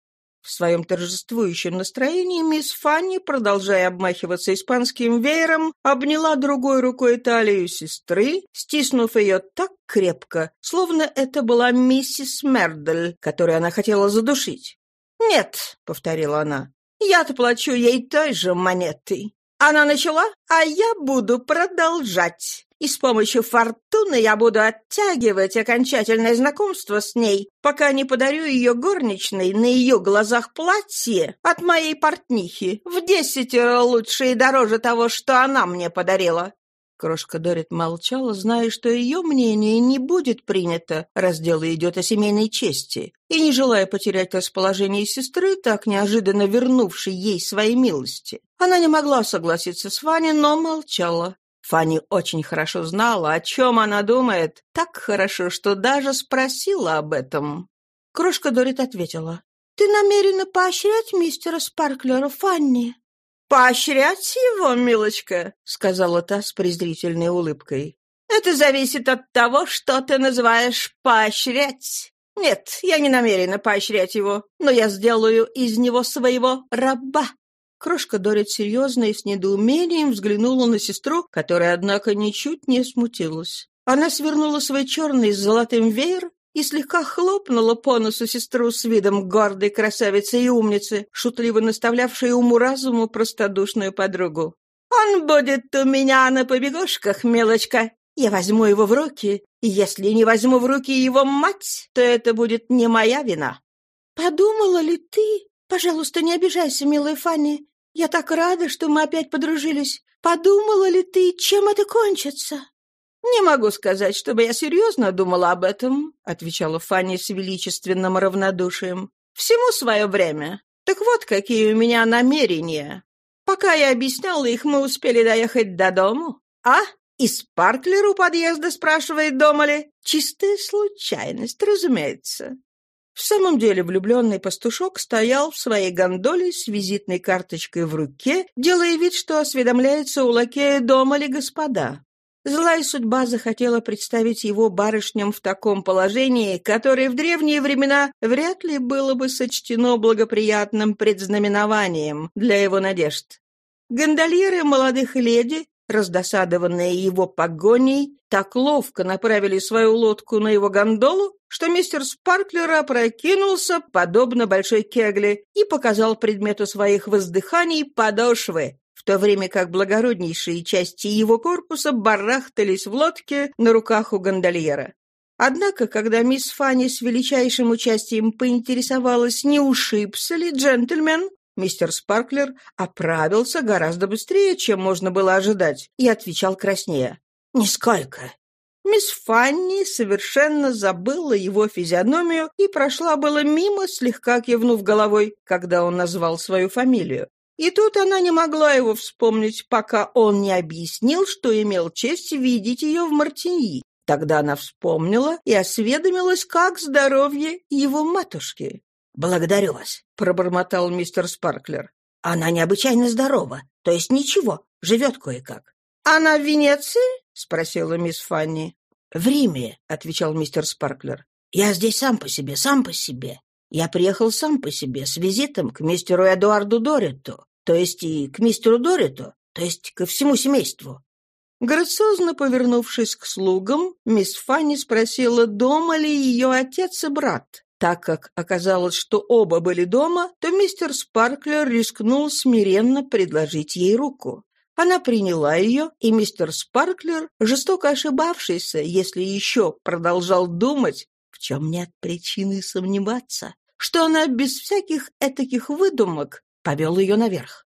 В своем торжествующем настроении мисс Фанни, продолжая обмахиваться испанским веером, обняла другой рукой талию сестры, стиснув ее так крепко, словно это была миссис Мердель, которую она хотела задушить. «Нет», — повторила она, — «я-то плачу ей той же монетой. Она начала, а я буду продолжать» и с помощью фортуны я буду оттягивать окончательное знакомство с ней, пока не подарю ее горничной на ее глазах платье от моей портнихи в десятеро лучше и дороже того, что она мне подарила». Крошка Дорит молчала, зная, что ее мнение не будет принято, раз дело идет о семейной чести, и, не желая потерять расположение сестры, так неожиданно вернувшей ей свои милости. Она не могла согласиться с Ваней, но молчала. Фанни очень хорошо знала, о чем она думает, так хорошо, что даже спросила об этом. Крошка Дорит ответила. «Ты намерена поощрять мистера Спарклера, Фанни?» «Поощрять его, милочка?» — сказала та с презрительной улыбкой. «Это зависит от того, что ты называешь поощрять. Нет, я не намерена поощрять его, но я сделаю из него своего раба. Крошка Дорит серьезно и с недоумением взглянула на сестру, которая, однако, ничуть не смутилась. Она свернула свой черный с золотым веер и слегка хлопнула по носу сестру с видом гордой красавицы и умницы, шутливо наставлявшей уму-разуму простодушную подругу. «Он будет у меня на побегушках, мелочка. Я возьму его в руки, и если не возьму в руки его мать, то это будет не моя вина». «Подумала ли ты? Пожалуйста, не обижайся, милая Фанни. Я так рада, что мы опять подружились. Подумала ли ты, чем это кончится?» «Не могу сказать, чтобы я серьезно думала об этом», — отвечала Фанни с величественным равнодушием. «Всему свое время. Так вот, какие у меня намерения. Пока я объясняла их, мы успели доехать до дому. А? И Спарклер у подъезда спрашивает, дома ли? Чистая случайность, разумеется. В самом деле влюбленный пастушок стоял в своей гондоле с визитной карточкой в руке, делая вид, что осведомляется у лакея, дома ли господа. Злая судьба захотела представить его барышням в таком положении, которое в древние времена вряд ли было бы сочтено благоприятным предзнаменованием для его надежд. Гондольеры молодых леди, раздосадованные его погоней, так ловко направили свою лодку на его гондолу, что мистер Спарклер опрокинулся, подобно большой кегле, и показал предмету своих воздыханий подошвы, в то время как благороднейшие части его корпуса барахтались в лодке на руках у гондольера. Однако, когда мисс Фанни с величайшим участием поинтересовалась, не ушибся ли джентльмен, мистер Спарклер оправился гораздо быстрее, чем можно было ожидать, и отвечал краснея. «Нисколько». Мисс Фанни совершенно забыла его физиономию и прошла было мимо, слегка кивнув головой, когда он назвал свою фамилию. И тут она не могла его вспомнить, пока он не объяснил, что имел честь видеть ее в Мартиньи. Тогда она вспомнила и осведомилась, как здоровье его матушки. «Благодарю вас», — пробормотал мистер Спарклер. «Она необычайно здорова, то есть ничего, живет кое-как». «Она в Венеции?» — спросила мисс Фанни. «В Риме», — отвечал мистер Спарклер. «Я здесь сам по себе, сам по себе. Я приехал сам по себе с визитом к мистеру Эдуарду Дориту, то есть и к мистеру Дориту, то есть ко всему семейству». Грациозно повернувшись к слугам, мисс Фанни спросила, дома ли ее отец и брат. Так как оказалось, что оба были дома, то мистер Спарклер рискнул смиренно предложить ей руку. Она приняла ее, и мистер Спарклер, жестоко ошибавшийся, если еще продолжал думать, в чем нет причины сомневаться, что она без всяких этаких выдумок повел ее наверх.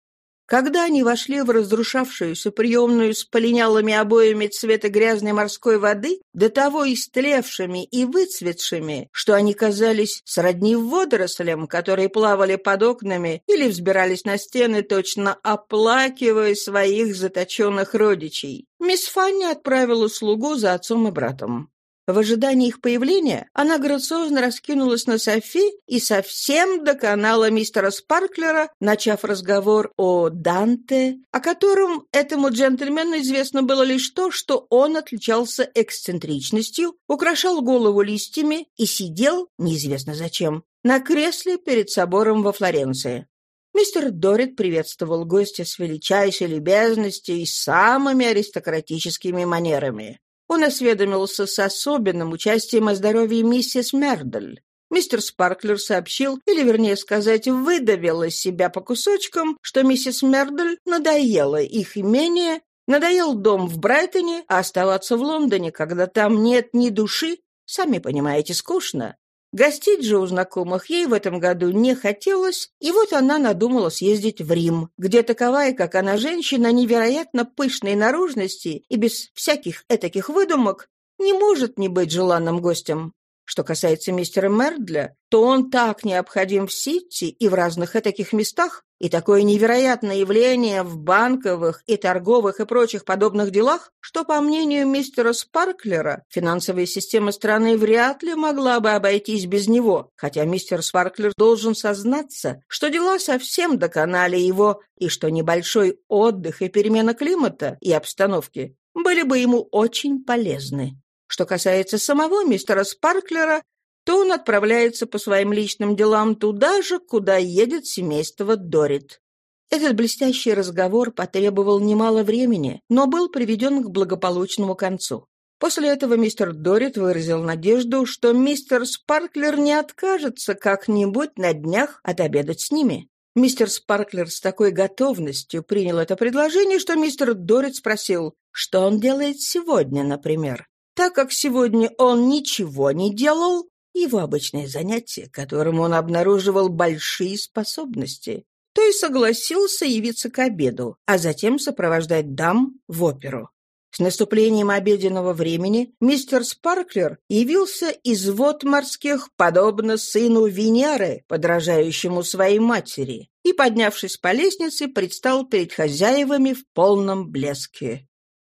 Когда они вошли в разрушавшуюся приемную с полинялыми обоями цвета грязной морской воды, до того истлевшими и выцветшими, что они казались сродни водорослям, которые плавали под окнами или взбирались на стены, точно оплакивая своих заточенных родичей, мисс Фанни отправила слугу за отцом и братом. В ожидании их появления она грациозно раскинулась на Софи и совсем доконала мистера Спарклера, начав разговор о Данте, о котором этому джентльмену известно было лишь то, что он отличался эксцентричностью, украшал голову листьями и сидел, неизвестно зачем, на кресле перед собором во Флоренции. Мистер Дорит приветствовал гостя с величайшей любезностью и самыми аристократическими манерами. Он осведомился с особенным участием о здоровье миссис Мердель. Мистер Спарклер сообщил, или, вернее сказать, выдавил из себя по кусочкам, что миссис Мердель надоело их имение, надоел дом в Брайтоне, а оставаться в Лондоне, когда там нет ни души, сами понимаете, скучно. Гостить же у знакомых ей в этом году не хотелось, и вот она надумала съездить в Рим, где таковая, как она, женщина невероятно пышной наружности и без всяких этаких выдумок, не может не быть желанным гостем. Что касается мистера Мердля, то он так необходим в Сити и в разных таких местах, и такое невероятное явление в банковых и торговых и прочих подобных делах, что, по мнению мистера Спарклера, финансовая система страны вряд ли могла бы обойтись без него, хотя мистер Спарклер должен сознаться, что дела совсем доконали его, и что небольшой отдых и перемена климата и обстановки были бы ему очень полезны. Что касается самого мистера Спарклера, то он отправляется по своим личным делам туда же, куда едет семейство Дорит. Этот блестящий разговор потребовал немало времени, но был приведен к благополучному концу. После этого мистер Дорит выразил надежду, что мистер Спарклер не откажется как-нибудь на днях отобедать с ними. Мистер Спарклер с такой готовностью принял это предложение, что мистер Дорит спросил, что он делает сегодня, например. Так как сегодня он ничего не делал, его обычное занятие, которому он обнаруживал большие способности, то и согласился явиться к обеду, а затем сопровождать дам в оперу. С наступлением обеденного времени мистер Спарклер явился из вод морских, подобно сыну Венеры, подражающему своей матери, и, поднявшись по лестнице, предстал перед хозяевами в полном блеске.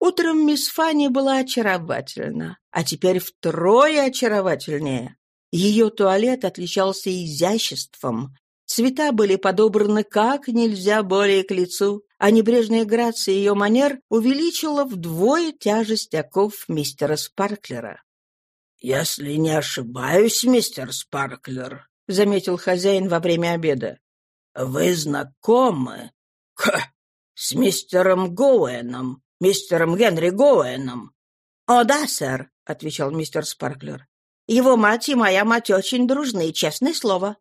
Утром мисс Фанни была очаровательна, а теперь втрое очаровательнее. Ее туалет отличался изяществом, Цвета были подобраны как нельзя более к лицу, а небрежная грация ее манер увеличила вдвое тяжесть оков мистера Спарклера. «Если не ошибаюсь, мистер Спарклер», — заметил хозяин во время обеда, — «вы знакомы Ха, с мистером Гоуэном, мистером Генри Гоуэном?» «О да, сэр», — отвечал мистер Спарклер. «Его мать и моя мать очень дружны, честное слово».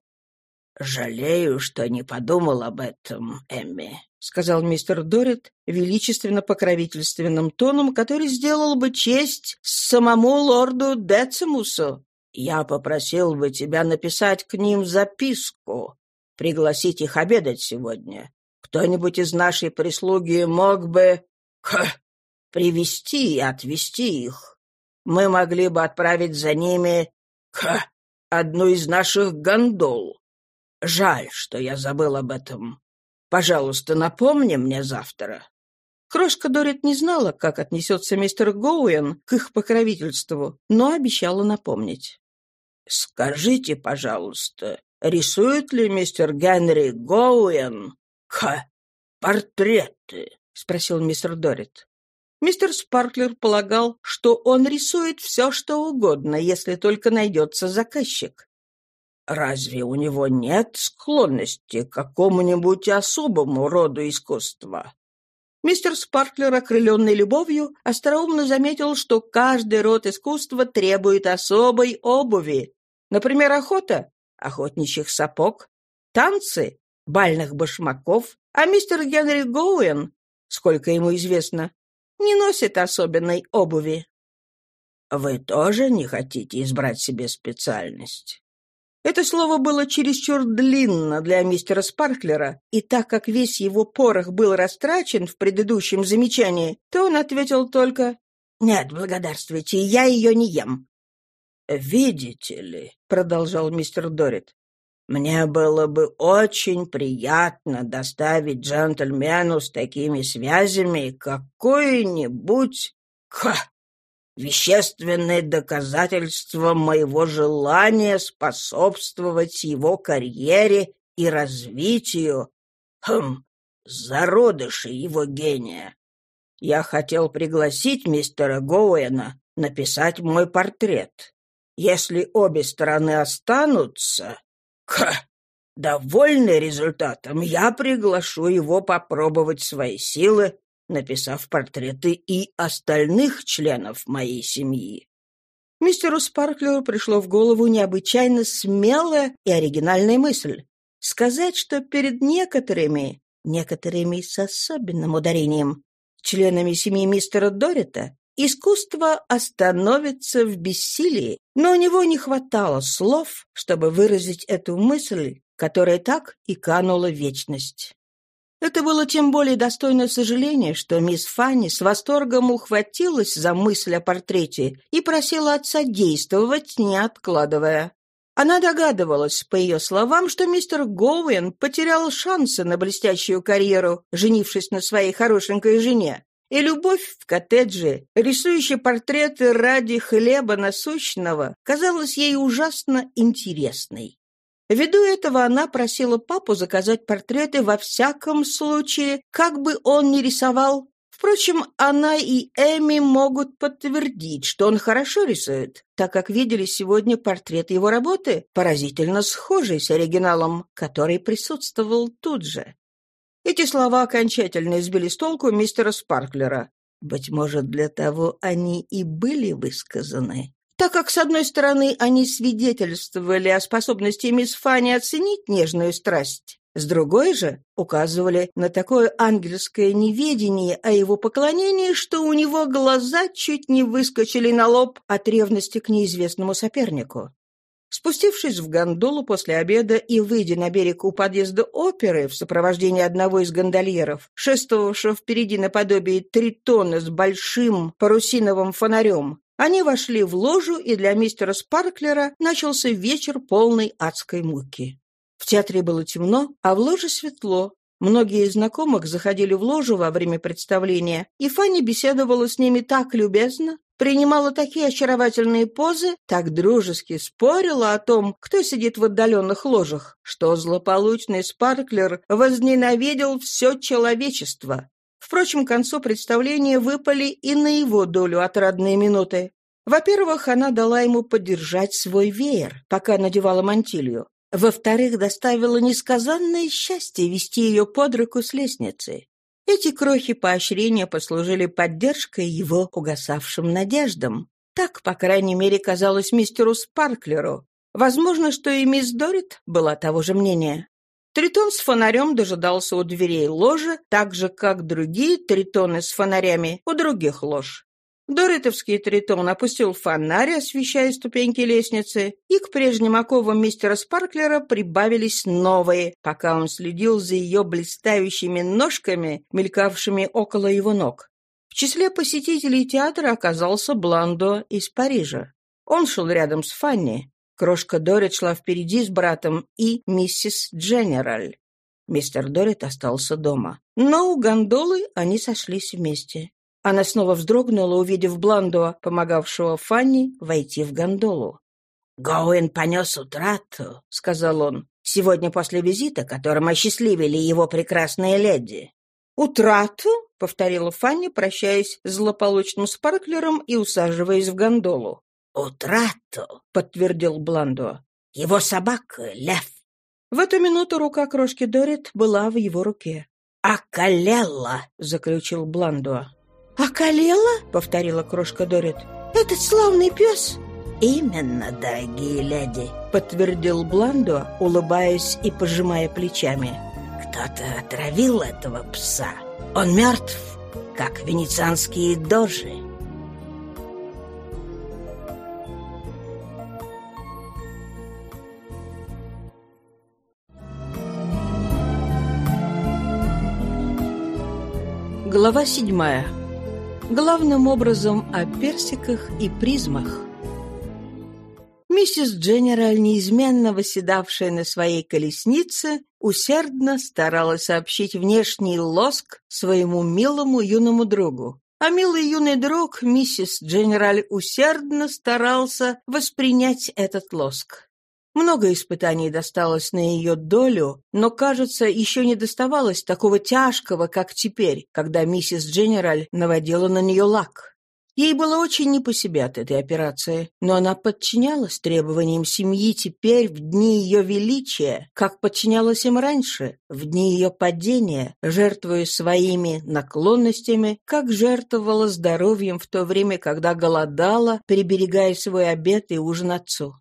«Жалею, что не подумал об этом, Эмми», — сказал мистер Дорит величественно-покровительственным тоном, который сделал бы честь самому лорду Децимусу. «Я попросил бы тебя написать к ним записку, пригласить их обедать сегодня. Кто-нибудь из нашей прислуги мог бы... Ха, привести и отвезти их. Мы могли бы отправить за ними... Ха, одну из наших гондол». Жаль, что я забыл об этом. Пожалуйста, напомни мне завтра». Крошка Дорит не знала, как отнесется мистер Гоуэн к их покровительству, но обещала напомнить. «Скажите, пожалуйста, рисует ли мистер Генри Гоуэн ха, портреты?» — спросил мистер Дорит. Мистер Спарклер полагал, что он рисует все, что угодно, если только найдется заказчик. Разве у него нет склонности к какому-нибудь особому роду искусства? Мистер Спарклер, окрыленный любовью, остроумно заметил, что каждый род искусства требует особой обуви. Например, охота — охотничьих сапог, танцы — бальных башмаков, а мистер Генри Гоуэн, сколько ему известно, не носит особенной обуви. «Вы тоже не хотите избрать себе специальность?» Это слово было чересчур длинно для мистера Спарклера, и так как весь его порох был растрачен в предыдущем замечании, то он ответил только «Нет, благодарствуйте, я ее не ем». «Видите ли», — продолжал мистер Дорит, «мне было бы очень приятно доставить джентльмену с такими связями какое-нибудь... Ха! вещественное доказательство моего желания способствовать его карьере и развитию, хм, зародыши его гения. Я хотел пригласить мистера Гоуэна написать мой портрет. Если обе стороны останутся, ха, довольны результатом, я приглашу его попробовать свои силы написав портреты и остальных членов моей семьи. Мистеру Спарклеру пришло в голову необычайно смелая и оригинальная мысль. Сказать, что перед некоторыми, некоторыми с особенным ударением, членами семьи мистера Дорита, искусство остановится в бессилии, но у него не хватало слов, чтобы выразить эту мысль, которая так и канула в вечность. Это было тем более достойно сожаления, что мисс Фанни с восторгом ухватилась за мысль о портрете и просила отца действовать, не откладывая. Она догадывалась, по ее словам, что мистер Гоуэн потерял шансы на блестящую карьеру, женившись на своей хорошенькой жене. И любовь в коттедже, рисующая портреты ради хлеба насущного, казалась ей ужасно интересной. Ввиду этого она просила папу заказать портреты во всяком случае, как бы он ни рисовал. Впрочем, она и Эми могут подтвердить, что он хорошо рисует, так как видели сегодня портрет его работы, поразительно схожий с оригиналом, который присутствовал тут же. Эти слова окончательно избили с толку мистера Спарклера. Быть может, для того они и были высказаны так как, с одной стороны, они свидетельствовали о способности мисс Фанни оценить нежную страсть, С другой же указывали на такое ангельское неведение о его поклонении, что у него глаза чуть не выскочили на лоб от ревности к неизвестному сопернику. Спустившись в гондолу после обеда и выйдя на берег у подъезда оперы в сопровождении одного из гондольеров, шествовавшего впереди наподобие тритона с большим парусиновым фонарем, они вошли в ложу, и для мистера Спарклера начался вечер полной адской муки. В театре было темно, а в ложе светло. Многие из знакомых заходили в ложу во время представления, и Фанни беседовала с ними так любезно, принимала такие очаровательные позы, так дружески спорила о том, кто сидит в отдаленных ложах, что злополучный Спарклер возненавидел все человечество. Впрочем, к концу представления выпали и на его долю отрадные минуты. Во-первых, она дала ему подержать свой веер, пока надевала мантилью. Во-вторых, доставила несказанное счастье вести ее под руку с лестницы. Эти крохи поощрения послужили поддержкой его угасавшим надеждам. Так, по крайней мере, казалось мистеру Спарклеру. Возможно, что и мисс Дорит была того же мнения. Тритон с фонарем дожидался у дверей ложи, так же, как другие тритоны с фонарями у других лож. Доритовский тритон опустил фонарь, освещая ступеньки лестницы, и к прежним оковам мистера Спарклера прибавились новые, пока он следил за ее блистающими ножками, мелькавшими около его ног. В числе посетителей театра оказался Бландо из Парижа. Он шел рядом с Фанни. Крошка Дорит шла впереди с братом и миссис Дженераль. Мистер Дорит остался дома. Но у гондолы они сошлись вместе. Она снова вздрогнула, увидев Бландо, помогавшего Фанни войти в гондолу. «Гоуэн понес утрату», — сказал он, — «сегодня после визита, которым осчастливили его прекрасные леди». «Утрату?» — повторила Фанни, прощаясь с злополучным Спарклером и усаживаясь в гондолу. «Утрату», — подтвердил Бландо. «Его собака — лев». В эту минуту рука крошки Дорит была в его руке. «Околела», — заключил Бландо. «Околела?» — повторила крошка Дорит. «Этот славный пес!» «Именно, дорогие леди», — подтвердил Бландо, улыбаясь и пожимая плечами. «Кто-то отравил этого пса. Он мертв, как венецианские дожи». Глава седьмая главным образом о персиках и призмах. Миссис Дженераль, неизменно восседавшая на своей колеснице, усердно старалась сообщить внешний лоск своему милому юному другу. А милый юный друг, миссис Дженераль, усердно старался воспринять этот лоск. Много испытаний досталось на ее долю, но, кажется, еще не доставалось такого тяжкого, как теперь, когда миссис Дженераль наводила на нее лак. Ей было очень не по себе от этой операции, но она подчинялась требованиям семьи теперь в дни ее величия, как подчинялась им раньше, в дни ее падения, жертвуя своими наклонностями, как жертвовала здоровьем в то время, когда голодала, приберегая свой обед и ужин отцу.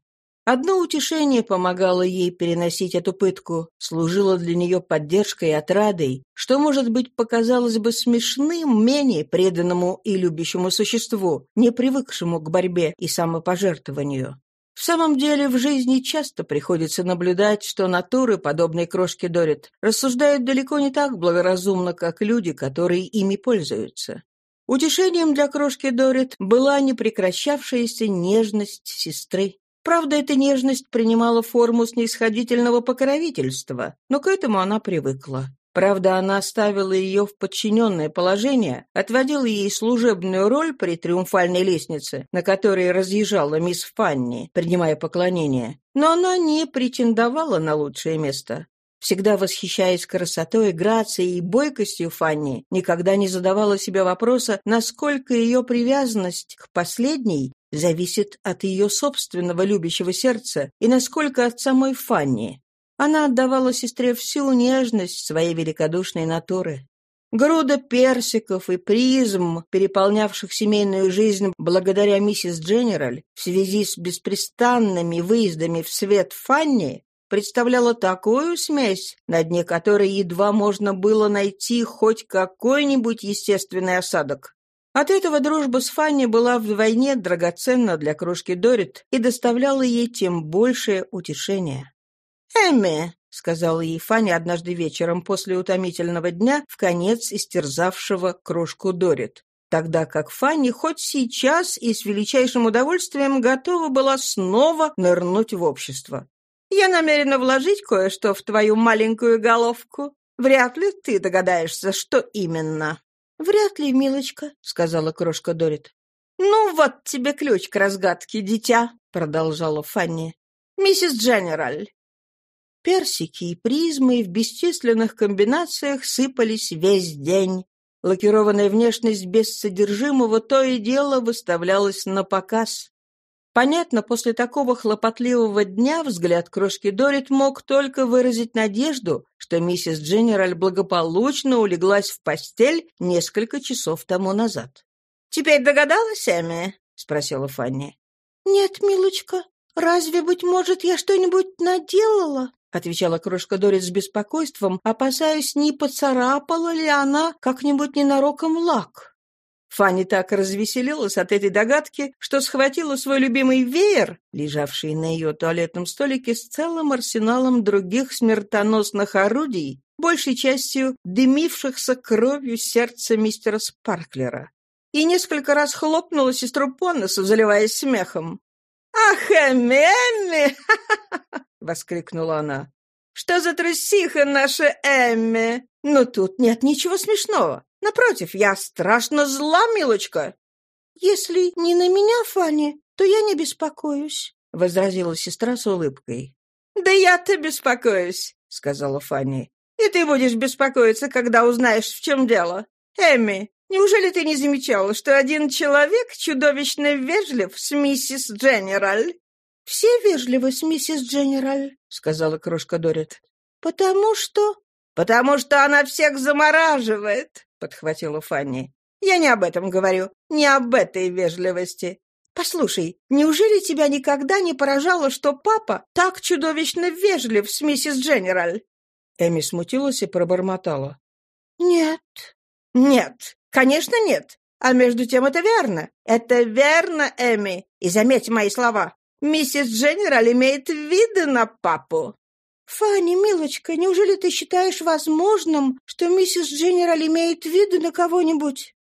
Одно утешение помогало ей переносить эту пытку, служило для нее поддержкой и отрадой, что, может быть, показалось бы смешным менее преданному и любящему существу, не привыкшему к борьбе и самопожертвованию. В самом деле, в жизни часто приходится наблюдать, что натуры, подобные крошке Дорит, рассуждают далеко не так благоразумно, как люди, которые ими пользуются. Утешением для крошки Дорит была непрекращавшаяся нежность сестры. Правда, эта нежность принимала форму снисходительного покровительства, но к этому она привыкла. Правда, она ставила ее в подчиненное положение, отводила ей служебную роль при триумфальной лестнице, на которой разъезжала мисс Фанни, принимая поклонение. Но она не претендовала на лучшее место. Всегда восхищаясь красотой, грацией и бойкостью Фанни, никогда не задавала себе вопроса, насколько ее привязанность к последней зависит от ее собственного любящего сердца и насколько от самой Фанни. Она отдавала сестре всю нежность своей великодушной натуры. Груда персиков и призм, переполнявших семейную жизнь благодаря миссис Дженераль в связи с беспрестанными выездами в свет Фанни, представляла такую смесь, на дне которой едва можно было найти хоть какой-нибудь естественный осадок. От этого дружба с Фанни была вдвойне драгоценна для кружки Дорит и доставляла ей тем большее утешение. «Эмми», — сказала ей Фанни однажды вечером после утомительного дня, в конец истерзавшего кружку Дорит, тогда как Фанни хоть сейчас и с величайшим удовольствием готова была снова нырнуть в общество. «Я намерена вложить кое-что в твою маленькую головку. Вряд ли ты догадаешься, что именно». «Вряд ли, милочка», — сказала крошка Дорит. «Ну, вот тебе ключ к разгадке, дитя», — продолжала Фанни. «Миссис Дженераль, Персики и призмы в бесчисленных комбинациях сыпались весь день. Лакированная внешность без содержимого то и дело выставлялась на показ. Понятно, после такого хлопотливого дня взгляд крошки Дорит мог только выразить надежду, что миссис Дженераль благополучно улеглась в постель несколько часов тому назад. «Теперь догадалась, Эми?» — спросила Фанни. «Нет, милочка, разве, быть может, я что-нибудь наделала?» — отвечала крошка Дорит с беспокойством, опасаясь, не поцарапала ли она как-нибудь ненароком лак. Фанни так развеселилась от этой догадки, что схватила свой любимый веер, лежавший на ее туалетном столике с целым арсеналом других смертоносных орудий, большей частью дымившихся кровью сердца мистера Спарклера, и несколько раз хлопнула сестру по носу, заливаясь смехом. «Ах, Эмми, Эмми! воскликнула она. «Что за трусиха наша Эмми? Но тут нет ничего смешного. Напротив, я страшно зла, милочка». «Если не на меня, Фанни, то я не беспокоюсь», — возразила сестра с улыбкой. «Да я-то беспокоюсь», — сказала Фанни. «И ты будешь беспокоиться, когда узнаешь, в чем дело. Эмми, неужели ты не замечала, что один человек чудовищно вежлив с миссис Дженераль?» «Все вежливы с миссис Дженераль», — сказала крошка Дорит. «Потому что...» «Потому что она всех замораживает», — подхватила Фанни. «Я не об этом говорю, не об этой вежливости. Послушай, неужели тебя никогда не поражало, что папа так чудовищно вежлив с миссис Дженераль?» Эми смутилась и пробормотала. «Нет». «Нет, конечно, нет. А между тем это верно. Это верно, Эми. И заметь мои слова. Миссис Дженерал имеет виды на папу». «Фанни, милочка, неужели ты считаешь возможным, что миссис Дженерал имеет виды на кого-нибудь?»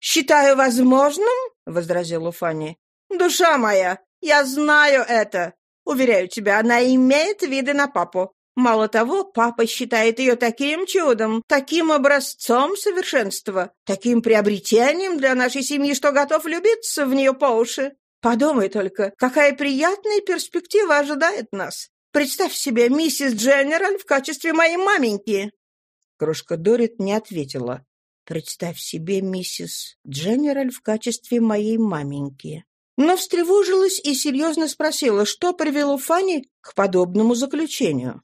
«Считаю возможным?» — возразила Фанни. «Душа моя, я знаю это. Уверяю тебя, она имеет виды на папу. Мало того, папа считает ее таким чудом, таким образцом совершенства, таким приобретением для нашей семьи, что готов любиться в нее по уши. Подумай только, какая приятная перспектива ожидает нас. Представь себе миссис Дженераль в качестве моей маменьки». Крошка Дорит не ответила. «Представь себе миссис Дженераль в качестве моей маменьки». Но встревожилась и серьезно спросила, что привело Фанни к подобному заключению.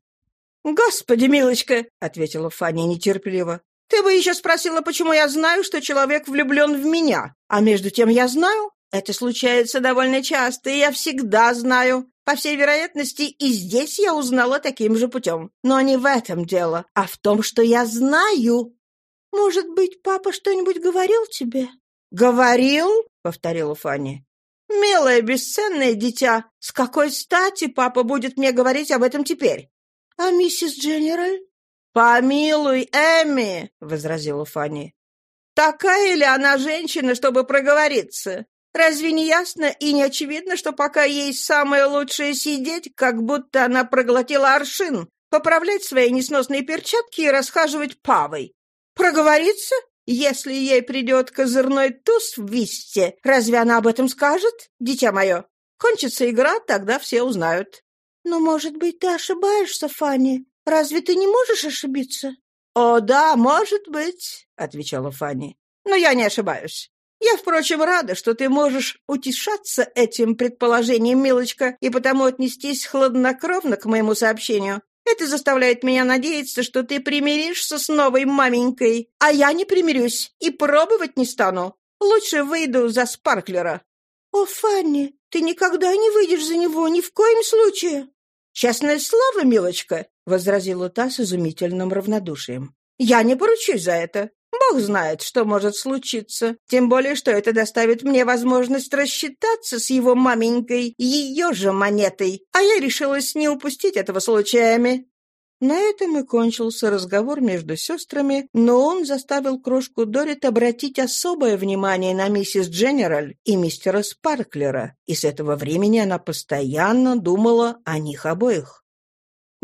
«Господи, милочка!» — ответила Фанни нетерпеливо. «Ты бы еще спросила, почему я знаю, что человек влюблен в меня. А между тем я знаю, это случается довольно часто, и я всегда знаю. По всей вероятности, и здесь я узнала таким же путем. Но не в этом дело, а в том, что я знаю. Может быть, папа что-нибудь говорил тебе? Говорил? повторила Фанни. Милое, бесценное дитя, с какой стати папа будет мне говорить об этом теперь? А миссис Дженераль? «Помилуй, Эмми!» — возразила Фанни. «Такая ли она женщина, чтобы проговориться? Разве не ясно и не очевидно, что пока ей самое лучшее сидеть, как будто она проглотила аршин, поправлять свои несносные перчатки и расхаживать павой? Проговориться? Если ей придет козырной туз в висте, разве она об этом скажет, дитя мое? Кончится игра, тогда все узнают. Но, может быть, ты ошибаешься, Фанни? Разве ты не можешь ошибиться? О, да, может быть, отвечала Фанни. Но я не ошибаюсь. Я, впрочем, рада, что ты можешь утешаться этим предположением, милочка, и потому отнестись хладнокровно к моему сообщению. Это заставляет меня надеяться, что ты примиришься с новой маменькой, а я не примирюсь и пробовать не стану. Лучше выйду за Спарклера». «О, Фанни, ты никогда не выйдешь за него, ни в коем случае». «Честное слово, милочка», — возразила та с изумительным равнодушием. «Я не поручусь за это. Бог знает, что может случиться. Тем более, что это доставит мне возможность рассчитаться с его маменькой ее же монетой. А я решилась не упустить этого случаями. На этом и кончился разговор между сестрами, но он заставил крошку Дорит обратить особое внимание на миссис Дженераль и мистера Спарклера, и с этого времени она постоянно думала о них обоих.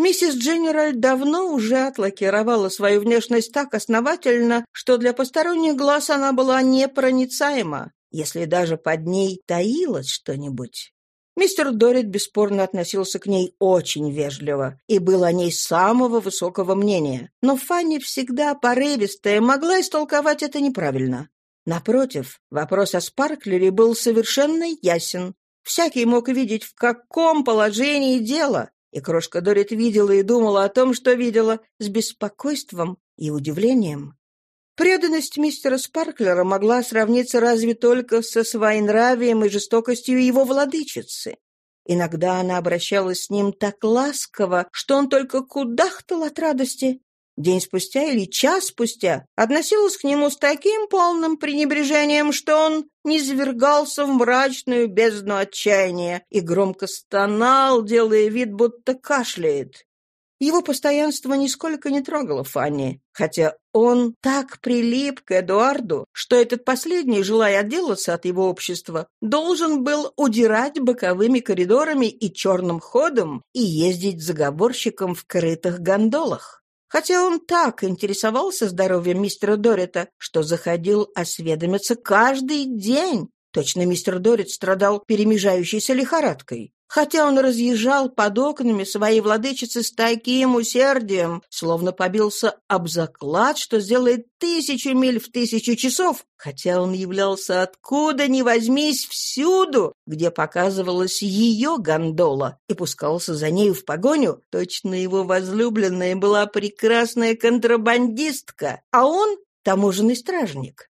Миссис Дженераль давно уже отлакировала свою внешность так основательно, что для посторонних глаз она была непроницаема, если даже под ней таилось что-нибудь. Мистер Дорит бесспорно относился к ней очень вежливо и был о ней самого высокого мнения, но Фанни всегда порывистая могла истолковать это неправильно. Напротив, вопрос о Спарклере был совершенно ясен. Всякий мог видеть, в каком положении дело, и крошка Дорит видела и думала о том, что видела, с беспокойством и удивлением. Преданность мистера Спарклера могла сравниться разве только со своенравием и жестокостью его владычицы. Иногда она обращалась с ним так ласково, что он только кудахтал от радости. День спустя или час спустя относилась к нему с таким полным пренебрежением, что он низвергался в мрачную бездну отчаяния и громко стонал, делая вид, будто кашляет. Его постоянство нисколько не трогало Фанни, хотя он так прилип к Эдуарду, что этот последний, желая отделаться от его общества, должен был удирать боковыми коридорами и черным ходом и ездить заговорщиком в крытых гондолах. Хотя он так интересовался здоровьем мистера Дорита, что заходил осведомиться каждый день. Точно мистер Дорит страдал перемежающейся лихорадкой хотя он разъезжал под окнами своей владычицы с таким усердием, словно побился об заклад, что сделает тысячу миль в тысячу часов, хотя он являлся откуда ни возьмись всюду, где показывалась ее гондола, и пускался за нею в погоню, точно его возлюбленная была прекрасная контрабандистка, а он — таможенный стражник.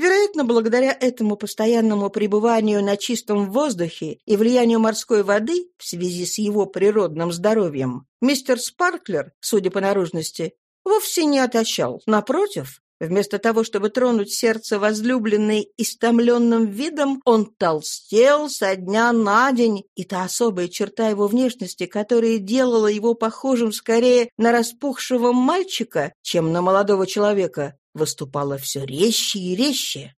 Вероятно, благодаря этому постоянному пребыванию на чистом воздухе и влиянию морской воды в связи с его природным здоровьем, мистер Спарклер, судя по наружности, вовсе не отощал. Напротив, вместо того, чтобы тронуть сердце возлюбленной истомленным видом, он толстел со дня на день, и та особая черта его внешности, которая делала его похожим скорее на распухшего мальчика, чем на молодого человека, выступала все резче и резче.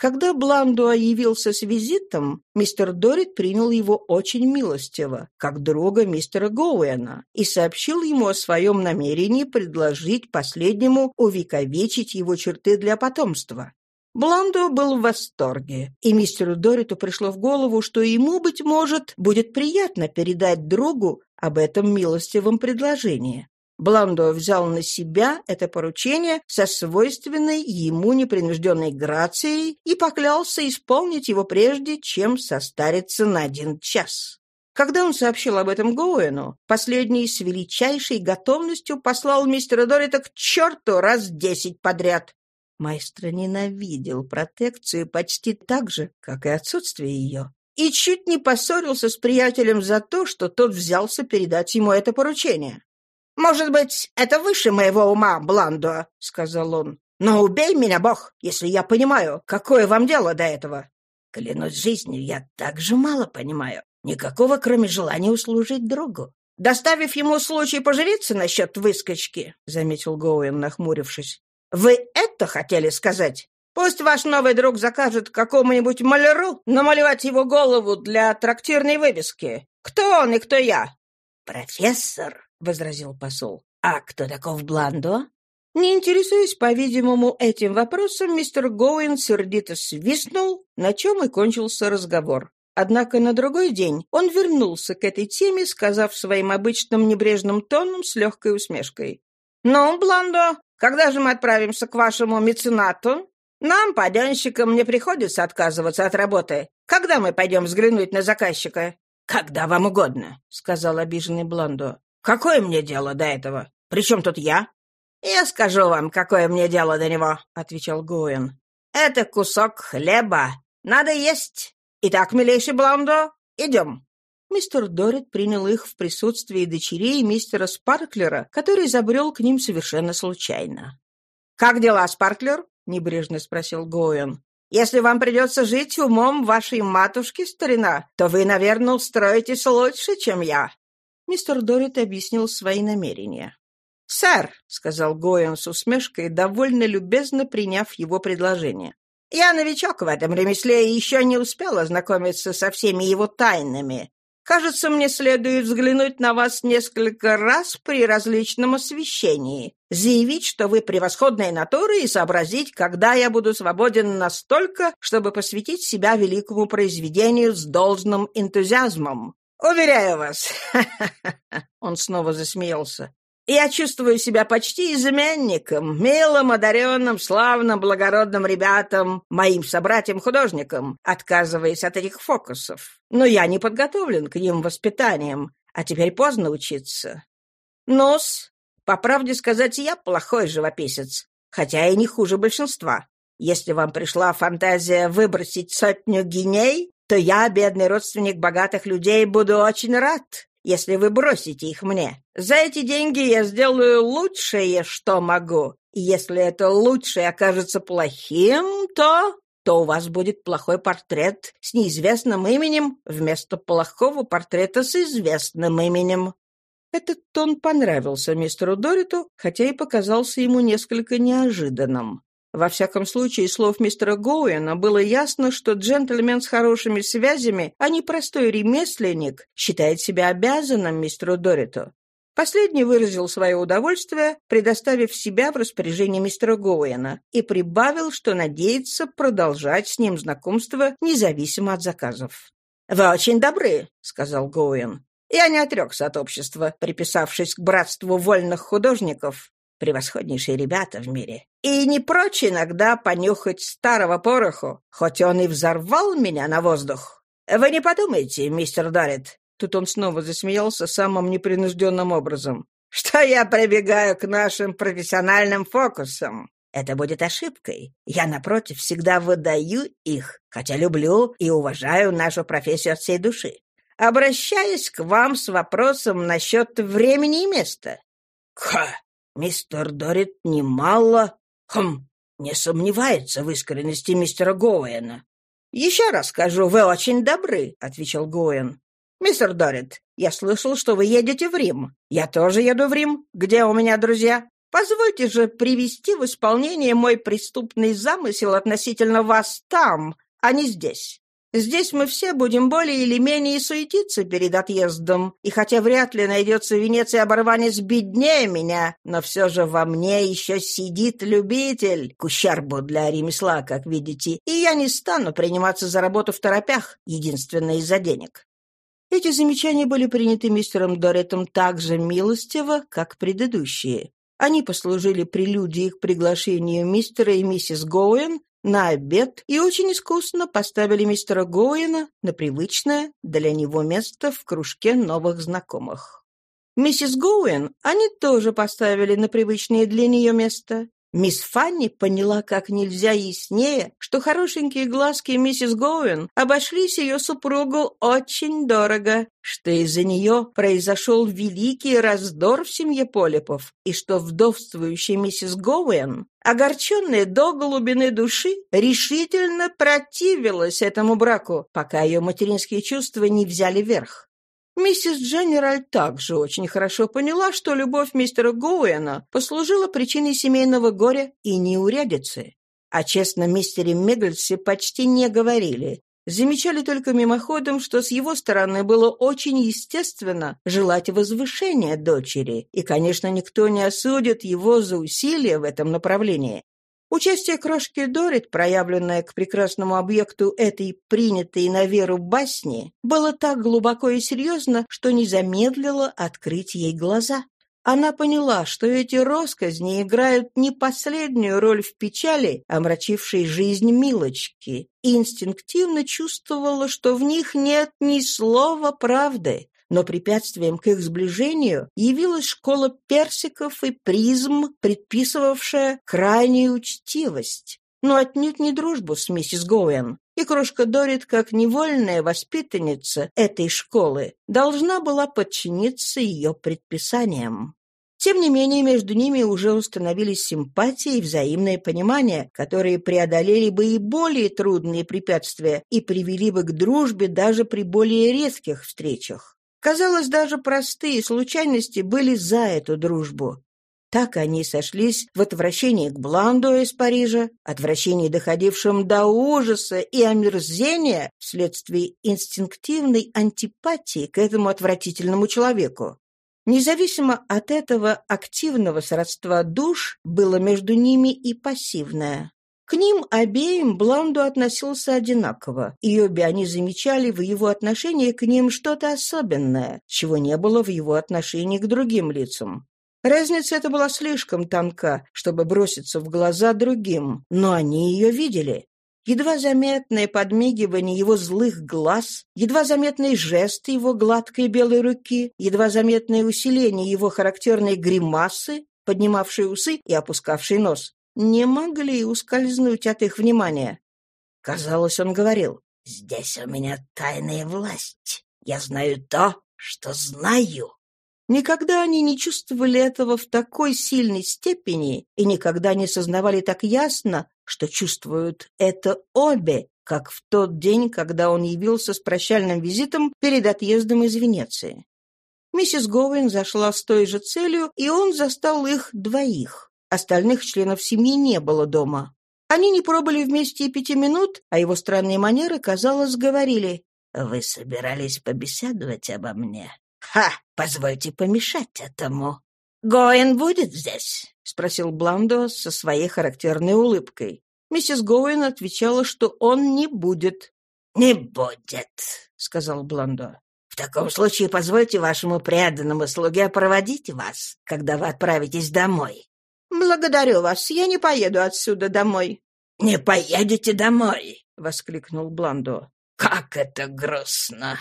Когда Бландуа явился с визитом, мистер Дорит принял его очень милостиво, как друга мистера Гоуэна, и сообщил ему о своем намерении предложить последнему увековечить его черты для потомства. Бландо был в восторге, и мистеру Дориту пришло в голову, что ему, быть может, будет приятно передать другу об этом милостивом предложении. Бландо взял на себя это поручение со свойственной ему непринужденной грацией и поклялся исполнить его прежде, чем состариться на один час. Когда он сообщил об этом Гоуэну, последний с величайшей готовностью послал мистера Дорита к черту раз десять подряд. Маэстро ненавидел протекцию почти так же, как и отсутствие ее, и чуть не поссорился с приятелем за то, что тот взялся передать ему это поручение. «Может быть, это выше моего ума, Бландо», — сказал он. «Но убей меня, Бог, если я понимаю, какое вам дело до этого». Клянусь жизнью, я так же мало понимаю. Никакого, кроме желания услужить другу. «Доставив ему случай поживиться насчет выскочки», — заметил Гоуэн, нахмурившись. «Вы это хотели сказать? Пусть ваш новый друг закажет какому-нибудь маляру намалевать его голову для трактирной вывески. Кто он и кто я?» «Профессор», — возразил посол. «А кто таков Бландо?» Не интересуясь, по-видимому, этим вопросом, мистер Гоуэн сердито свистнул, на чем и кончился разговор. Однако на другой день он вернулся к этой теме, сказав своим обычным небрежным тоном с легкой усмешкой. «Ну, Бландо, когда же мы отправимся к вашему меценату? Нам, паденщикам, не приходится отказываться от работы. Когда мы пойдем взглянуть на заказчика?» «Когда вам угодно», — сказал обиженный Бландо. Какое мне дело до этого? Причем тут я? Я скажу вам, какое мне дело до него, отвечал Гоуэн. Это кусок хлеба. Надо есть. Итак, милейший Блондо, идем. Мистер Дорит принял их в присутствии дочерей мистера Спарклера, который забрел к ним совершенно случайно. «Как дела, Спарклер?» — небрежно спросил Гоуэн. «Если вам придется жить умом вашей матушки, старина, то вы, наверное, устроитесь лучше, чем я». Мистер Дорит объяснил свои намерения. «Сэр», — сказал Гоэн с усмешкой, довольно любезно приняв его предложение, «я новичок в этом ремесле и еще не успел ознакомиться со всеми его тайнами. Кажется, мне следует взглянуть на вас несколько раз при различном освещении, заявить, что вы превосходная натура и сообразить, когда я буду свободен настолько, чтобы посвятить себя великому произведению с должным энтузиазмом. Уверяю вас, он снова засмеялся, я чувствую себя почти изменником, милым, одаренным, славным, благородным ребятам, моим собратьям-художникам, отказываясь от этих фокусов. Но я не подготовлен к ним воспитанием, а теперь поздно учиться. Нос, по правде сказать, я плохой живописец, хотя и не хуже большинства. Если вам пришла фантазия выбросить сотню геней, то я, бедный родственник богатых людей, буду очень рад если вы бросите их мне. За эти деньги я сделаю лучшее, что могу. И если это лучшее окажется плохим, то... то у вас будет плохой портрет с неизвестным именем вместо плохого портрета с известным именем». Этот тон понравился мистеру Дориту, хотя и показался ему несколько неожиданным. Во всяком случае, слов мистера Гоуэна было ясно, что джентльмен с хорошими связями, а не простой ремесленник, считает себя обязанным мистеру Дориту. Последний выразил свое удовольствие, предоставив себя в распоряжение мистера Гоуэна, и прибавил, что надеется продолжать с ним знакомство независимо от заказов. «Вы очень добры», — сказал Гоуэн. «Я не отрекся от общества, приписавшись к братству вольных художников, превосходнейшие ребята в мире. И не прочь иногда понюхать старого пороху, хоть он и взорвал меня на воздух. Вы не подумайте, мистер Даррет, тут он снова засмеялся самым непринужденным образом, что я прибегаю к нашим профессиональным фокусам. Это будет ошибкой. Я, напротив, всегда выдаю их, хотя люблю и уважаю нашу профессию от всей души. Обращаюсь к вам с вопросом насчет времени и места. Ха! Мистер Дорит немало, хм, не сомневается в искренности мистера Гоуэна. «Еще раз скажу, вы очень добры», — отвечал Гоуэн. «Мистер Дорит, я слышал, что вы едете в Рим. Я тоже еду в Рим. Где у меня друзья? Позвольте же привести в исполнение мой преступный замысел относительно вас там, а не здесь. Здесь мы все будем более или менее суетиться перед отъездом, и хотя вряд ли найдется в Венеции оборванец беднее меня, но все же во мне еще сидит любитель, к для ремесла, как видите, и я не стану приниматься за работу в торопях, единственно из-за денег». Эти замечания были приняты мистером Доретом так же милостиво, как предыдущие. Они послужили прелюдией к приглашению мистера и миссис Гоуэн на обед и очень искусно поставили мистера Гоуэна на привычное для него место в кружке новых знакомых. Миссис Гоуэн они тоже поставили на привычное для нее место. Мисс Фанни поняла как нельзя яснее, что хорошенькие глазки миссис Гоуэн обошлись ее супругу очень дорого, что из-за нее произошел великий раздор в семье Полипов, и что вдовствующая миссис Гоуэн, огорченная до глубины души, решительно противилась этому браку, пока ее материнские чувства не взяли верх. Миссис Дженераль также очень хорошо поняла, что любовь мистера Гоуэна послужила причиной семейного горя и неурядицы. О честном мистере Мегальсе почти не говорили. Замечали только мимоходом, что с его стороны было очень естественно желать возвышения дочери, и, конечно, никто не осудит его за усилия в этом направлении. Участие крошки Дорит, проявленное к прекрасному объекту этой принятой на веру басни, было так глубоко и серьезно, что не замедлило открыть ей глаза. Она поняла, что эти росказни играют не последнюю роль в печали, омрачившей жизнь Милочки, и инстинктивно чувствовала, что в них нет ни слова правды но препятствием к их сближению явилась школа персиков и призм, предписывавшая крайнюю учтивость, но отнюдь не дружбу с миссис Гоуэн. и крошка Дорит, как невольная воспитанница этой школы, должна была подчиниться ее предписаниям. Тем не менее, между ними уже установились симпатии и взаимное понимание, которые преодолели бы и более трудные препятствия и привели бы к дружбе даже при более редких встречах. Казалось, даже простые случайности были за эту дружбу. Так они сошлись в отвращении к Бланду из Парижа, отвращении, доходившем до ужаса и омерзения вследствие инстинктивной антипатии к этому отвратительному человеку. Независимо от этого активного сродства душ было между ними и пассивное. К ним обеим Бланду относился одинаково, и обе они замечали в его отношении к ним что-то особенное, чего не было в его отношении к другим лицам. Разница эта была слишком тонка, чтобы броситься в глаза другим, но они ее видели. Едва заметное подмигивание его злых глаз, едва заметный жест его гладкой белой руки, едва заметное усиление его характерной гримасы, поднимавшей усы и опускавшей нос, не могли ускользнуть от их внимания. Казалось, он говорил, «Здесь у меня тайная власть. Я знаю то, что знаю». Никогда они не чувствовали этого в такой сильной степени и никогда не сознавали так ясно, что чувствуют это обе, как в тот день, когда он явился с прощальным визитом перед отъездом из Венеции. Миссис Говен зашла с той же целью, и он застал их двоих. Остальных членов семьи не было дома. Они не пробыли вместе и пяти минут, а его странные манеры, казалось, говорили «Вы собирались побеседовать обо мне?» «Ха! Позвольте помешать этому!» «Гоэн будет здесь?» — спросил Бландо со своей характерной улыбкой. Миссис Гоуэн отвечала, что он не будет. «Не будет», — сказал Бландо. «В таком случае позвольте вашему преданному слуге проводить вас, когда вы отправитесь домой». «Благодарю вас, я не поеду отсюда домой». «Не поедете домой?» — воскликнул Бландо. «Как это грустно!»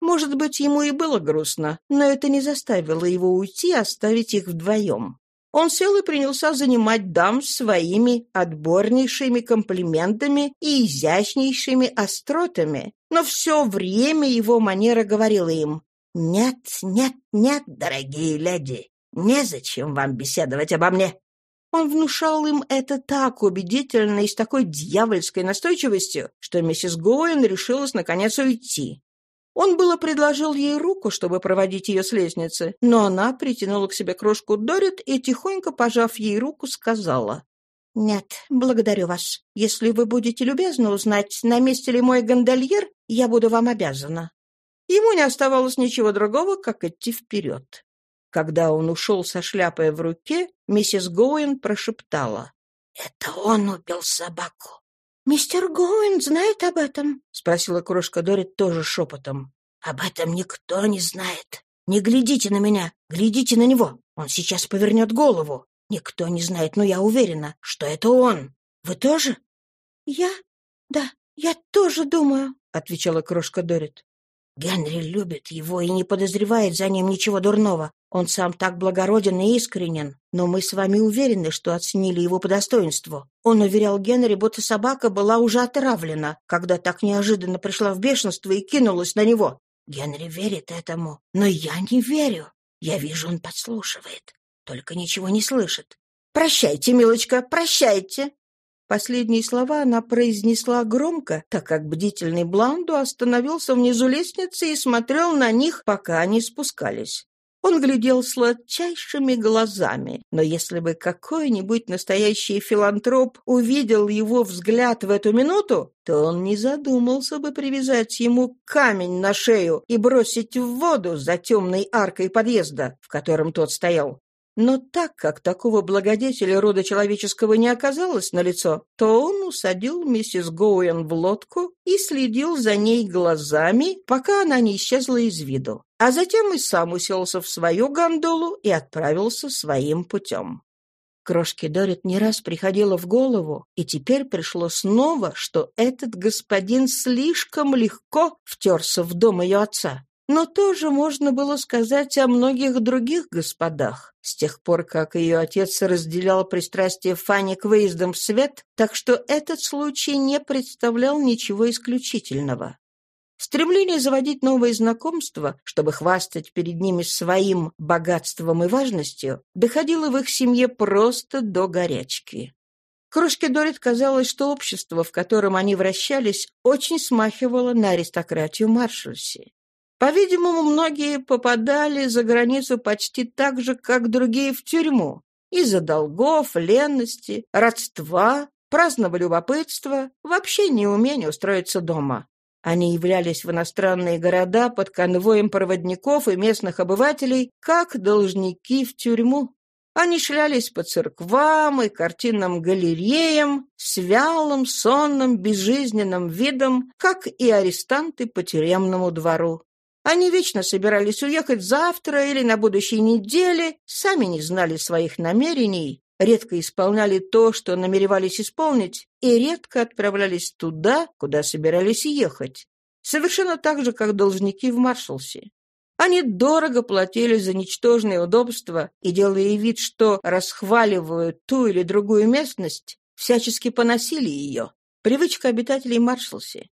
Может быть, ему и было грустно, но это не заставило его уйти, оставить их вдвоем. Он сел и принялся занимать дам своими отборнейшими комплиментами и изящнейшими остротами, но все время его манера говорила им «Нет, нет, нет, дорогие леди, незачем вам беседовать обо мне». Он внушал им это так убедительно и с такой дьявольской настойчивостью, что миссис Гоуэн решилась наконец уйти. Он было предложил ей руку, чтобы проводить ее с лестницы, но она притянула к себе крошку Дорит и, тихонько пожав ей руку, сказала. «Нет, благодарю вас. Если вы будете любезно узнать, на месте ли мой гондольер, я буду вам обязана». Ему не оставалось ничего другого, как идти вперед. Когда он ушел со шляпой в руке, миссис Гоуэн прошептала. «Это он убил собаку». «Мистер Гоуэн знает об этом?» — спросила крошка Дорит тоже шепотом. «Об этом никто не знает. Не глядите на меня, глядите на него. Он сейчас повернет голову. Никто не знает, но я уверена, что это он. Вы тоже?» «Я? Да, я тоже думаю», — отвечала крошка Дорит. Генри любит его и не подозревает за ним ничего дурного. Он сам так благороден и искренен, но мы с вами уверены, что оценили его по достоинству. Он уверял Генри, будто собака была уже отравлена, когда так неожиданно пришла в бешенство и кинулась на него. Генри верит этому, но я не верю. Я вижу, он подслушивает, только ничего не слышит. «Прощайте, милочка, прощайте!» Последние слова она произнесла громко, так как бдительный Бланду остановился внизу лестницы и смотрел на них, пока они спускались. Он глядел сладчайшими глазами, но если бы какой-нибудь настоящий филантроп увидел его взгляд в эту минуту, то он не задумался бы привязать ему камень на шею и бросить в воду за темной аркой подъезда, в котором тот стоял. Но так как такого благодетеля рода человеческого не оказалось на лицо, то он усадил миссис Гоуэн в лодку и следил за ней глазами, пока она не исчезла из виду. А затем и сам уселся в свою гондолу и отправился своим путем. Крошке Дорит не раз приходило в голову, и теперь пришло снова, что этот господин слишком легко втерся в дом ее отца. Но тоже можно было сказать о многих других господах, с тех пор, как ее отец разделял пристрастие Фанни к выездам в свет, так что этот случай не представлял ничего исключительного. Стремление заводить новые знакомства, чтобы хвастать перед ними своим богатством и важностью, доходило в их семье просто до горячки. Кружке Дорит казалось, что общество, в котором они вращались, очень смахивало на аристократию Маршальси. По-видимому, многие попадали за границу почти так же, как другие в тюрьму. Из-за долгов, ленности, родства, праздного любопытства, вообще неумения устроиться дома. Они являлись в иностранные города под конвоем проводников и местных обывателей, как должники в тюрьму. Они шлялись по церквам и картинным галереям с вялым, сонным, безжизненным видом, как и арестанты по тюремному двору. Они вечно собирались уехать завтра или на будущей неделе, сами не знали своих намерений, редко исполняли то, что намеревались исполнить, и редко отправлялись туда, куда собирались ехать. Совершенно так же, как должники в Маршалсе. Они дорого платили за ничтожные удобства и, делая вид, что расхваливают ту или другую местность, всячески поносили ее. Привычка обитателей Маршалси.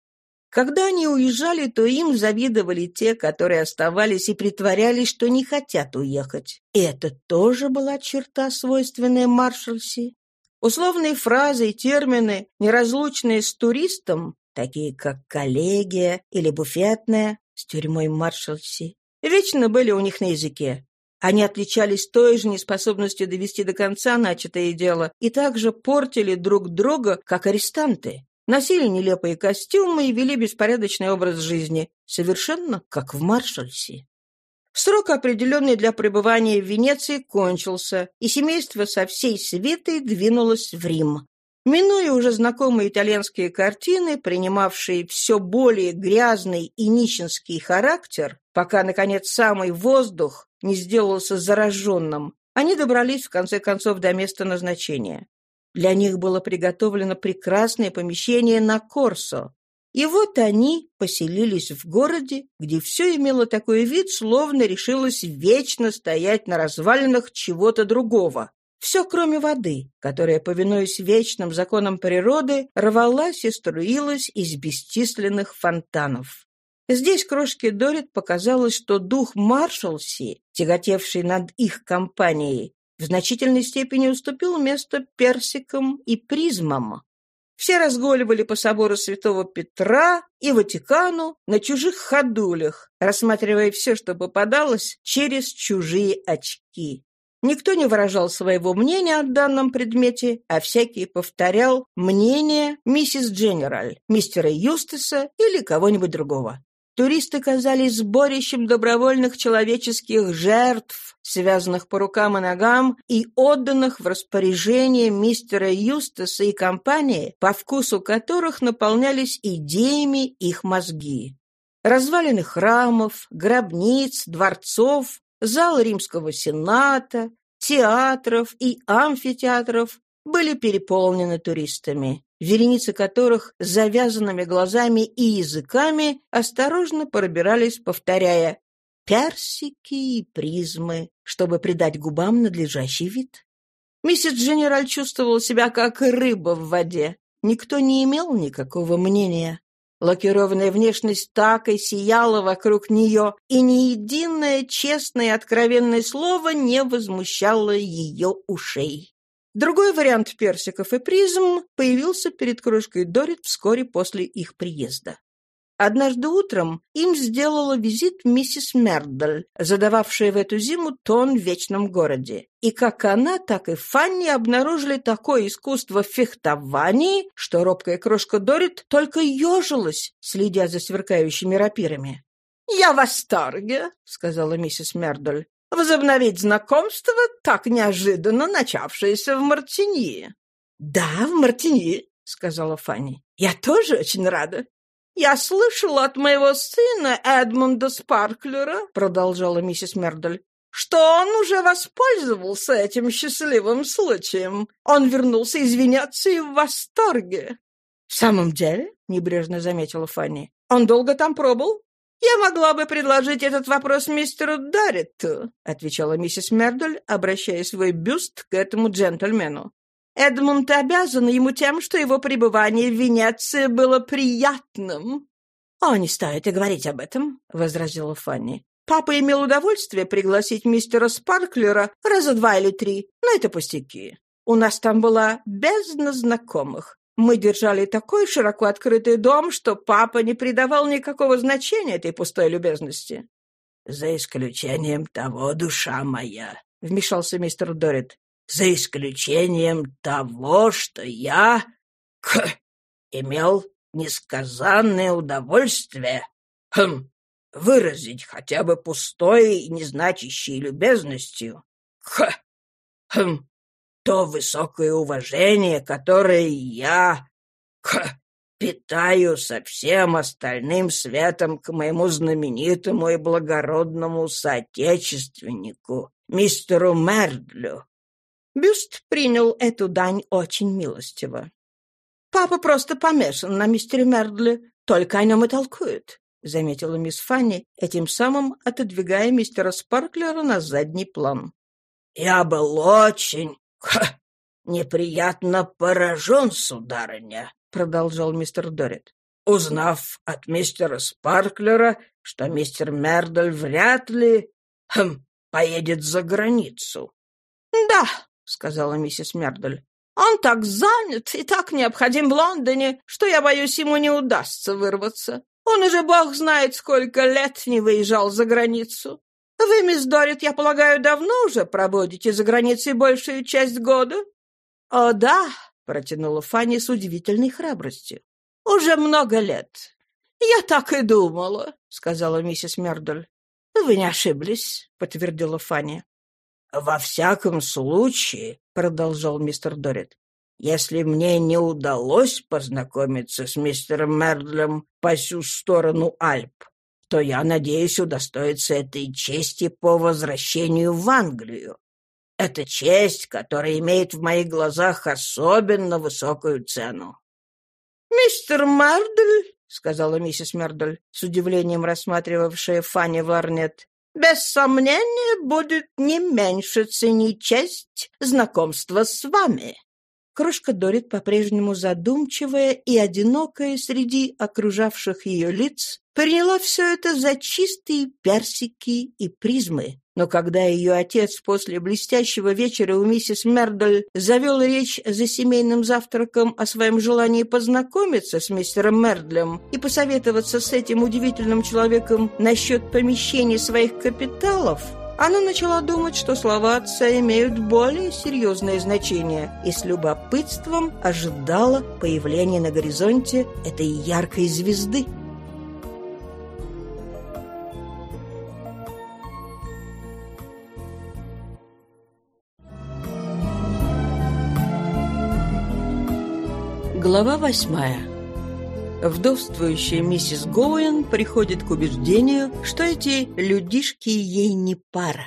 Когда они уезжали, то им завидовали те, которые оставались и притворялись, что не хотят уехать. И это тоже была черта, свойственная Маршалси. Условные фразы и термины, неразлучные с туристом, такие как коллегия или буфетная, с тюрьмой Маршалси, вечно были у них на языке. Они отличались той же неспособностью довести до конца начатое дело и также портили друг друга, как арестанты. Носили нелепые костюмы и вели беспорядочный образ жизни, совершенно как в Маршальсе. Срок, определенный для пребывания в Венеции, кончился, и семейство со всей свитой двинулось в Рим. Минуя уже знакомые итальянские картины, принимавшие все более грязный и нищенский характер, пока, наконец, самый воздух не сделался зараженным, они добрались, в конце концов, до места назначения. Для них было приготовлено прекрасное помещение на Корсо. И вот они поселились в городе, где все имело такой вид, словно решилось вечно стоять на развалинах чего-то другого. Все, кроме воды, которая, повинуясь вечным законам природы, рвалась и струилась из бесчисленных фонтанов. Здесь крошке Дорит показалось, что дух Маршалси, тяготевший над их компанией, в значительной степени уступил место персикам и призмам. Все разгуливали по собору святого Петра и Ватикану на чужих ходулях, рассматривая все, что попадалось, через чужие очки. Никто не выражал своего мнения о данном предмете, а всякий повторял мнение миссис Дженераль, мистера Юстиса или кого-нибудь другого. Туристы казались сборищем добровольных человеческих жертв, связанных по рукам и ногам и отданных в распоряжение мистера Юстаса и компании, по вкусу которых наполнялись идеями их мозги. Развалины храмов, гробниц, дворцов, зал римского сената, театров и амфитеатров были переполнены туристами вереницы которых с завязанными глазами и языками осторожно пробирались, повторяя «персики и призмы», чтобы придать губам надлежащий вид. Миссис Дженераль чувствовал себя как рыба в воде. Никто не имел никакого мнения. Лакированная внешность так и сияла вокруг нее, и ни единое честное и откровенное слово не возмущало ее ушей. Другой вариант персиков и призм появился перед кружкой Дорит вскоре после их приезда. Однажды утром им сделала визит миссис Мердаль, задававшая в эту зиму тон в вечном городе. И как она, так и Фанни обнаружили такое искусство в фехтовании, что робкая крошка Дорит только ежилась, следя за сверкающими рапирами. «Я в восторге», — сказала миссис Мердаль возобновить знакомство, так неожиданно начавшееся в Мартини. «Да, в Мартини», — сказала Фанни. «Я тоже очень рада». «Я слышала от моего сына Эдмунда Спарклера», — продолжала миссис Мердаль, что он уже воспользовался этим счастливым случаем. Он вернулся извиняться и в восторге. — В самом деле, — небрежно заметила Фанни, — он долго там пробыл? «Я могла бы предложить этот вопрос мистеру Дарретту», отвечала миссис Мердоль, обращая свой бюст к этому джентльмену. «Эдмунд обязан ему тем, что его пребывание в Венеции было приятным». «О, не стоит и говорить об этом», — возразила Фанни. «Папа имел удовольствие пригласить мистера Спарклера раза два или три, но это пустяки. У нас там была бездна знакомых. Мы держали такой широко открытый дом, что папа не придавал никакого значения этой пустой любезности. — За исключением того, душа моя, — вмешался мистер Дорит, — за исключением того, что я к, имел несказанное удовольствие хм, выразить хотя бы пустой и незначащей любезностью к, хм, то высокое уважение, которое я к, питаю со всем остальным светом к моему знаменитому и благородному соотечественнику, мистеру Мердлю. Бюст принял эту дань очень милостиво. «Папа просто помешан на мистере Мердле, только о нем и толкует», — заметила мисс Фанни, этим самым отодвигая мистера Спарклера на задний план. «Я был очень «Ха! Неприятно поражен, сударыня», — продолжал мистер Дорит. «Узнав от мистера Спарклера, что мистер Мердаль вряд ли хм, поедет за границу». «Да», — сказала миссис Мердаль. «Он так занят и так необходим в Лондоне, что я боюсь, ему не удастся вырваться. Он уже бог знает, сколько лет не выезжал за границу. Вы, мисс Дорит, я полагаю, давно уже пробудете за границей большую часть года? О, да, протянула Фанни с удивительной храбростью. Уже много лет. Я так и думала, сказала миссис Мердоль. Вы не ошиблись, подтвердила Фанни. Во всяком случае, продолжал мистер Дорит, если мне не удалось познакомиться с мистером Мердлем по сю сторону Альп, то я надеюсь удостоиться этой чести по возвращению в Англию. Это честь, которая имеет в моих глазах особенно высокую цену. «Мистер Мердль», — сказала миссис Мердль, с удивлением рассматривавшая Фанни Варнет, «без сомнения будет не меньше ценить честь знакомства с вами». Крошка Дорит, по-прежнему задумчивая и одинокая среди окружавших ее лиц, приняла все это за чистые персики и призмы. Но когда ее отец после блестящего вечера у миссис Мердоль завел речь за семейным завтраком о своем желании познакомиться с мистером Мердлем и посоветоваться с этим удивительным человеком насчет помещения своих капиталов, она начала думать, что слова отца имеют более серьезное значение, и с любопытством ожидала появления на горизонте этой яркой звезды. Глава восьмая Вдовствующая миссис Гоуэн приходит к убеждению, что эти людишки ей не пара.